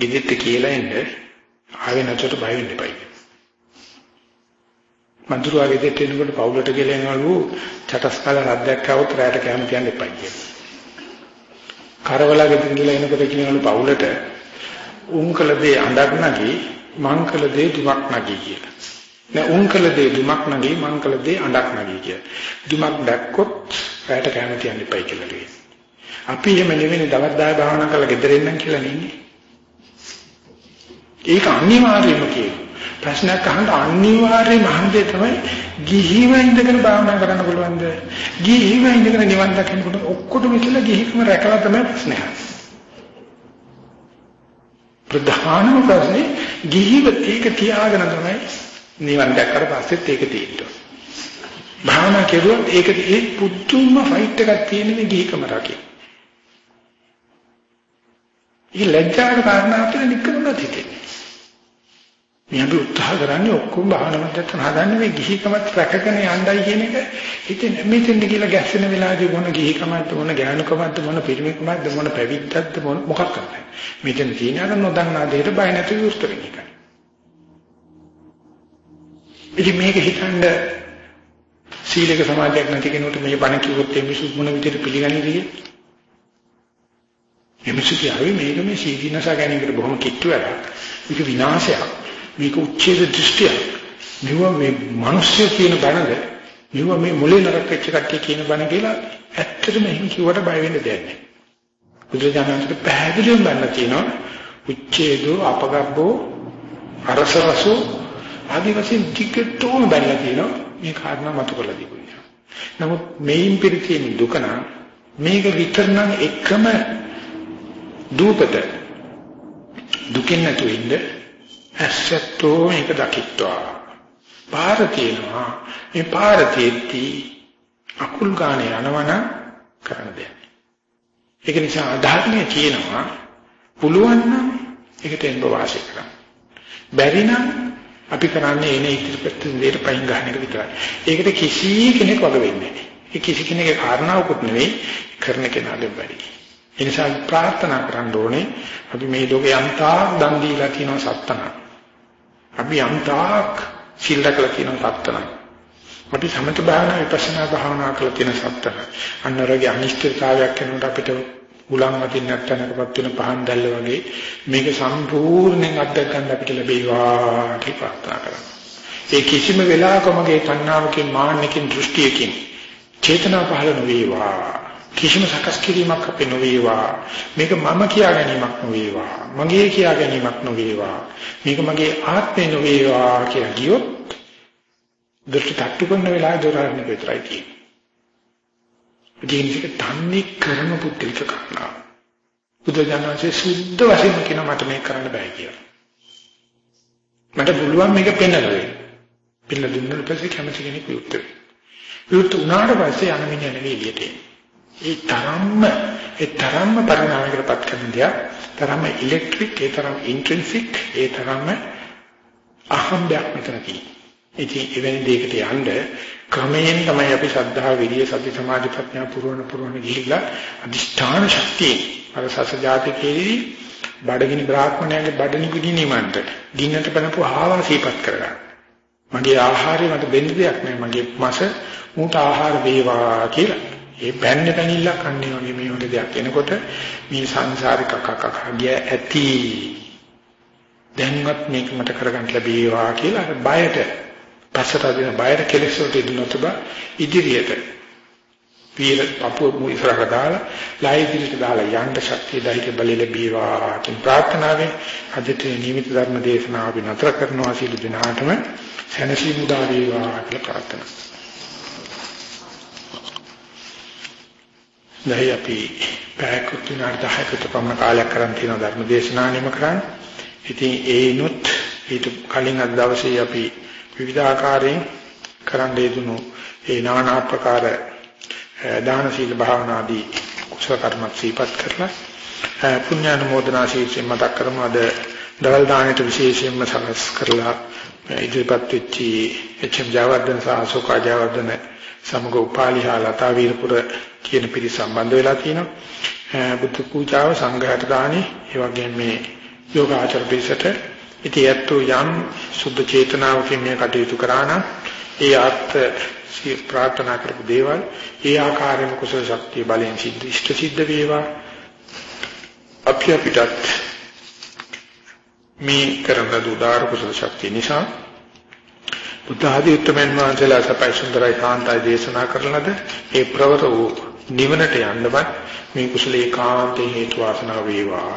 ඉදිත් කියලා එන්න ආවේ නැතට බය වෙන්න එපා. මන්තුරුවාගේ දෙට එනකොට පවුලට ගෙලෙනවලු චටස්කල රද්දක් આવොත් රැයට කැම තියන්න එපා කියලා. කරවලගේ දින්දලා එනකොට කියනවලු පවුලට උන්කල දේ අඬක් නැගී මංකල දේ දුමක් නැගී කියලා. නෑ උන්කල දේ දුමක් නැගී මංකල දේ අඬක් නැගී කියලා. දුමක් දැක්කොත් රැයට කැම තියන්න එපා කියලා කියනවා. අපි එහෙම නෙවෙයි දවස් 10 භාවනා කරලා ගෙදර එන්නම් කියලා නෙන්නේ. ඒක අනිවාර්යයෙන්ම කියනවා. ප්‍රශ්නයක් අහන්න අනිවාර්යයෙන්ම අහන්නේ තමයි ගිහිව ඉඳගෙන භාවනා කරන්න පුළුවන්ද? ගිහිව ඉඳගෙන නිවන් දකින්න පුළුවන් ඔක්කොටම කියලා ගිහිකම රැකලා තමයි ප්‍රශ්නේ අහන්නේ. ප්‍රධානම ප්‍රශ්නේ ගිහිව ඒක තියාගෙන තමයි නිවන් දැක්කට පස්සෙත් ඒක තියෙන්නේ. භාවනා කෙරුවොත් ඒක ඒ පුදුම ෆයිට් එකක් තියෙන මේ ගිහිකම රකින්න. ඒ ලැජ්ජාවට කාරණා අපිට නිකම්ම හිතෙන්නේ. මේ අපි උත්සාහ කරන්නේ ඔක්කොම භාවනාවට හදන්නේ මේ ගිහිකමත් රැකගෙන යන්නයි කියන එක හිතෙන් මෙතෙන්ද කියලා ගැස්සෙන වෙලාවදී මොන ගිහිකමක්ද මොන ඥානකමක්ද මොන පිරිමිකමක්ද මොන පැවිද්දක්ද මොන මොකක් කරන්නේ මෙතන තියෙන අර නොදන්නා දෙයට බය නැති විස්තර වෙන එකයි ඉතින් මේක හිතන්න සීලක සමාජයක් නැති කෙනෙකුට මේ බණ කිව්වොත් මේ මිනිස්සු මොන විදිහට පිළිගන්නේද කියලා එමිසු කියාවේ මේක මේ සීදීනස ගැනීමකට බොහොම කිට්ටු වැඩක්. මේක විනාශයක්. මේක උච්ඡේද දෘෂ්ටියක්. මෙව මේ මිනිස්සු කියන බණද මෙව මේ මොලේ නරක වෙච්ච කට්ටිය කියන බණ කියලා ඇත්තටම එහෙම කිව්වට බය වෙන්න දෙයක් නැහැ. බුදුජානක පැහැදිලිවම බණලා තියෙනවා උච්ඡේදෝ අපගබ්බෝ අරසරසෝ ආදි වශයෙන් ටිකටෝම බණලා තියෙනවා මේ කාරණා මතු කරලා දීපුවා. නමුත් මේයින් පිළිතින දුක නම් මේක විතරනම් එකම දූපත දුකින් නැතු ඉන්න ඇස්සත්තෝ මේක දකිත්වා. පාර තියෙනවා. මේ පාර තියෙද්දී අකුල් ගානේ යනවන කරන්න දෙයක් ඒක නිසා අධාර්මයේ තියෙනවා පුළුවන් නම් ඒකට එන්න වාසය කරන්න. බැරි නම් අපි කරන්නේ එනේ ඉතිරිපත් දෙයට පයින් ගන්න එක විතරයි. ඒකට කිසි කෙනෙක් වග වෙන්නේ නැහැ ඒ කිසි කෙනෙක්ගේ කාරණාවකුත් නෙවෙයි කරන කෙනාගේ බැරි ඒ නිසා ප්‍රාර්ථනා කරන්න ඕනේ අපි මේ ලෝකේ යම්තාක් දන් දීලා තියෙන සත්තන. අපි යම්තාක් සිල් රැකලා තියෙන සත්තන. අපි සමත භාවනා විපස්සනා භාවනා කරලා තියෙන සත්තන. අන්නරගේ අනිශ්චිතතාවයක් වෙනකොට අපිට උලන් වදින්න නැත්නම්කපත් වෙන පහන් දැල්ල වගේ මේක සම්පූර්ණයෙන් අත්දැක ගන්න අපිට ලැබේවා කියලා ප්‍රාර්ථනා කරනවා. ඒ කිසිම වෙලාවකමගේ තණ්හාවකින් මාන්නකින් දෘෂ්ටියකින් චේතනා පහළ නොවේවා කිසිම සකස් කිරීමක් අපේ නොවේවා. මේක මම කියා ගැනීමක් නොවේවා. මගේ කියා ගැනීමක් නොවේවා. මේක මගේ ආත්මේ නොවේවා කියලා කියොත් දෘෂ්ටි තට්ටු කරන වෙලාවේ දොරාරණ විතරයි තියෙන්නේ. ජීවිතේ තන්නේ කරන පුත්‍රික කරනවා බුදුජානකසේ සුද්ධ වශයෙන් කියන මට මේක කරන්න බෑ කියලා. මට පුළුවන් මේක පෙන්නලා පෙන්නලා දුන්නාට පස්සේ කැමති කෙනෙක් විවුර්ත විවුර්ත උනාට පස්සේ යන මිනිහ නෙවෙයි එළියට එන්නේ. ඒ තරම්ම ඒ තරම්ම පරිණාමයකටපත් කරන දෙයක් තරම්ම ඉලෙක්ට්‍රික් ඒ තරම් ඉන්ට්‍රින්සික් ඒ තරම්ම අහම්බයක් මෙතන තියෙනවා. ඉතින් එවැනි දෙයකට යන්න ක්‍රමයෙන් තමයි අපි ශ්‍රද්ධා විරිය සති සමාධි ප්‍රඥා පුරවන පුරවන ගිහිල්ලා අදිෂ්ඨාන ශක්තිය අර සසජාතිකේදී බඩගිනි බ්‍රාහ්මණයගේ බඩනි පිළිනීමන්ට දිනකට බනපු ආවා සීපත් කරගන්න. මගේ ආහාරය මට දෙන්න දෙයක් නෑ මගේ මාස මූට ආහාර වේවා කියලා ඒ බැන්නේ පැනිල්ලක් අන්නේ වගේ මේ වගේ දෙයක්. එනකොට මේ සංසාරික කකක ගිය ඇති. දැන්වත් මේක මට කරගන්න ලැබේවා කියලා බයට පස්සට දෙන බයට කෙලෙස් වලට ඉදුණොත් බා ඉදිරියට පීර අපුව මු ඉස්සරහට දාලා ලයිදිරිට දාලා යන්න ශක්තිය දහිත බලය ලැබේවා කියන ප්‍රාර්ථනාවෙන් අදට නියමිත ධර්ම දේශනාව අපි නතර කරනවා සියලු දෙනාටම. සැනසීම උදා වේවා කියලා ප්‍රාර්ථනා. දැන් අපි පැයකට විනාඩි 10කට පමණ කාලයක් කරන් තියෙන ධර්ම දේශනා නිම කරන්නේ. ඉතින් ඒනොත් ඊට කලින් අද දවසේ අපි විවිධාකාරයෙන් කරන්න යෙදුණු ඒ নানা ආකාර දාන සීල භාවනාදී කුසල කර්මත් සීපත් කරලා පුණ්‍යානුමෝදනා ශීර්ෂයෙන් මතක් කරමු අද දවල් දාණයට විශේෂයෙන්ම සකස් කරලා ඉදිරිපත් වෙච්ච එච්.එම්. ජයවර්ධන සහ අශෝක ජයවර්ධන සමග උපාලිහා ලතා වීරපුර කියන පිරිස සම්බන්ධ වෙලා තියෙනවා. බුද්ධ පූජාව සංඝයාට දානි ඒ වගේම මේ යෝගාචර පිරිසට ඉතින් යැත්තු යම් සුද්ධ චේතනාවකින් මේ කටයුතු කරා නම් ඒ ආත් ප්‍රාර්ථනා කරපු දේවල් ඒ ආකාරයෙන්ම කුසල ශක්තිය බලෙන් සිද්ධ ඉෂ්ට සිද්ධ වේවා අපි අපිටත් මේ කරන දුදාර කුසල ශක්තිය නිසා බුද්ධ ආදී උත්තරමන් වහන්සේලා සපයි සුන්දරයි කාන්තයි දේශනා කරලද ඒ ප්‍රවර වූ නිවනට යන්නවත් මේ කුසල ඒකාන්තේ හේතු වාසනා වේවා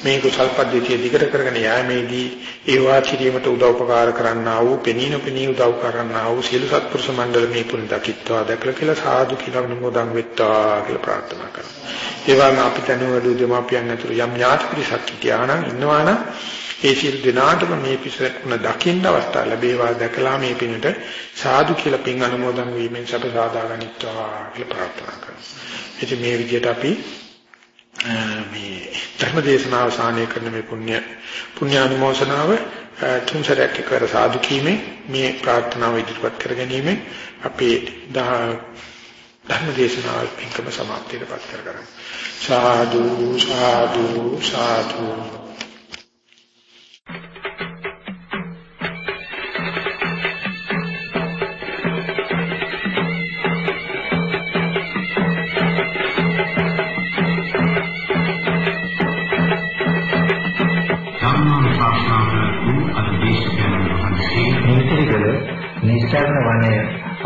මේ කුසල් පද්ධතිය දිගට කරගෙන යාමේදී ඒ වාචිරීමට උදව්පකාර කරන්නා වූ පෙනීන පෙනී උදව් කරන්නා වූ සියලු සත්පුරුෂ මණ්ඩල මේ පුණ්‍ය දකිත්වා දැකලා කියලා සාදු කියලා නමෝදන් වෙත්තා කියලා ප්‍රාර්ථනා කරනවා. ඒ වගේම අපි තනුවඩු දෙමාපියන් ඇතුළු යම් ඥාති පිරිසක් හිටියානම් ඉන්නවනම් ඒ සියලු දෙනාටම මේ පිසරකුණ දකින්න අවස්ථාව ලැබේවා දැකලා මේ පිනට සාදු කියලා පින් අනුමෝදන් වීමෙන් සබ සාදා ගනිත්වා කියලා ප්‍රාර්ථනා කරනවා. ඉතින් මේ විදිහට අපි මේ ධර්මදේශනාව සානය කරන මේ පුණ්‍ය පුණ්‍යානුමෝසනාව තුන් සැරයක් එකවර සාදු කීමේ මේ ප්‍රාර්ථනාව ඉදිරිපත් කර ගැනීම අපේ ධර්මදේශනාව පින්කම සමාප්තියටපත් කරගන්න. සාදු සාදු සාදු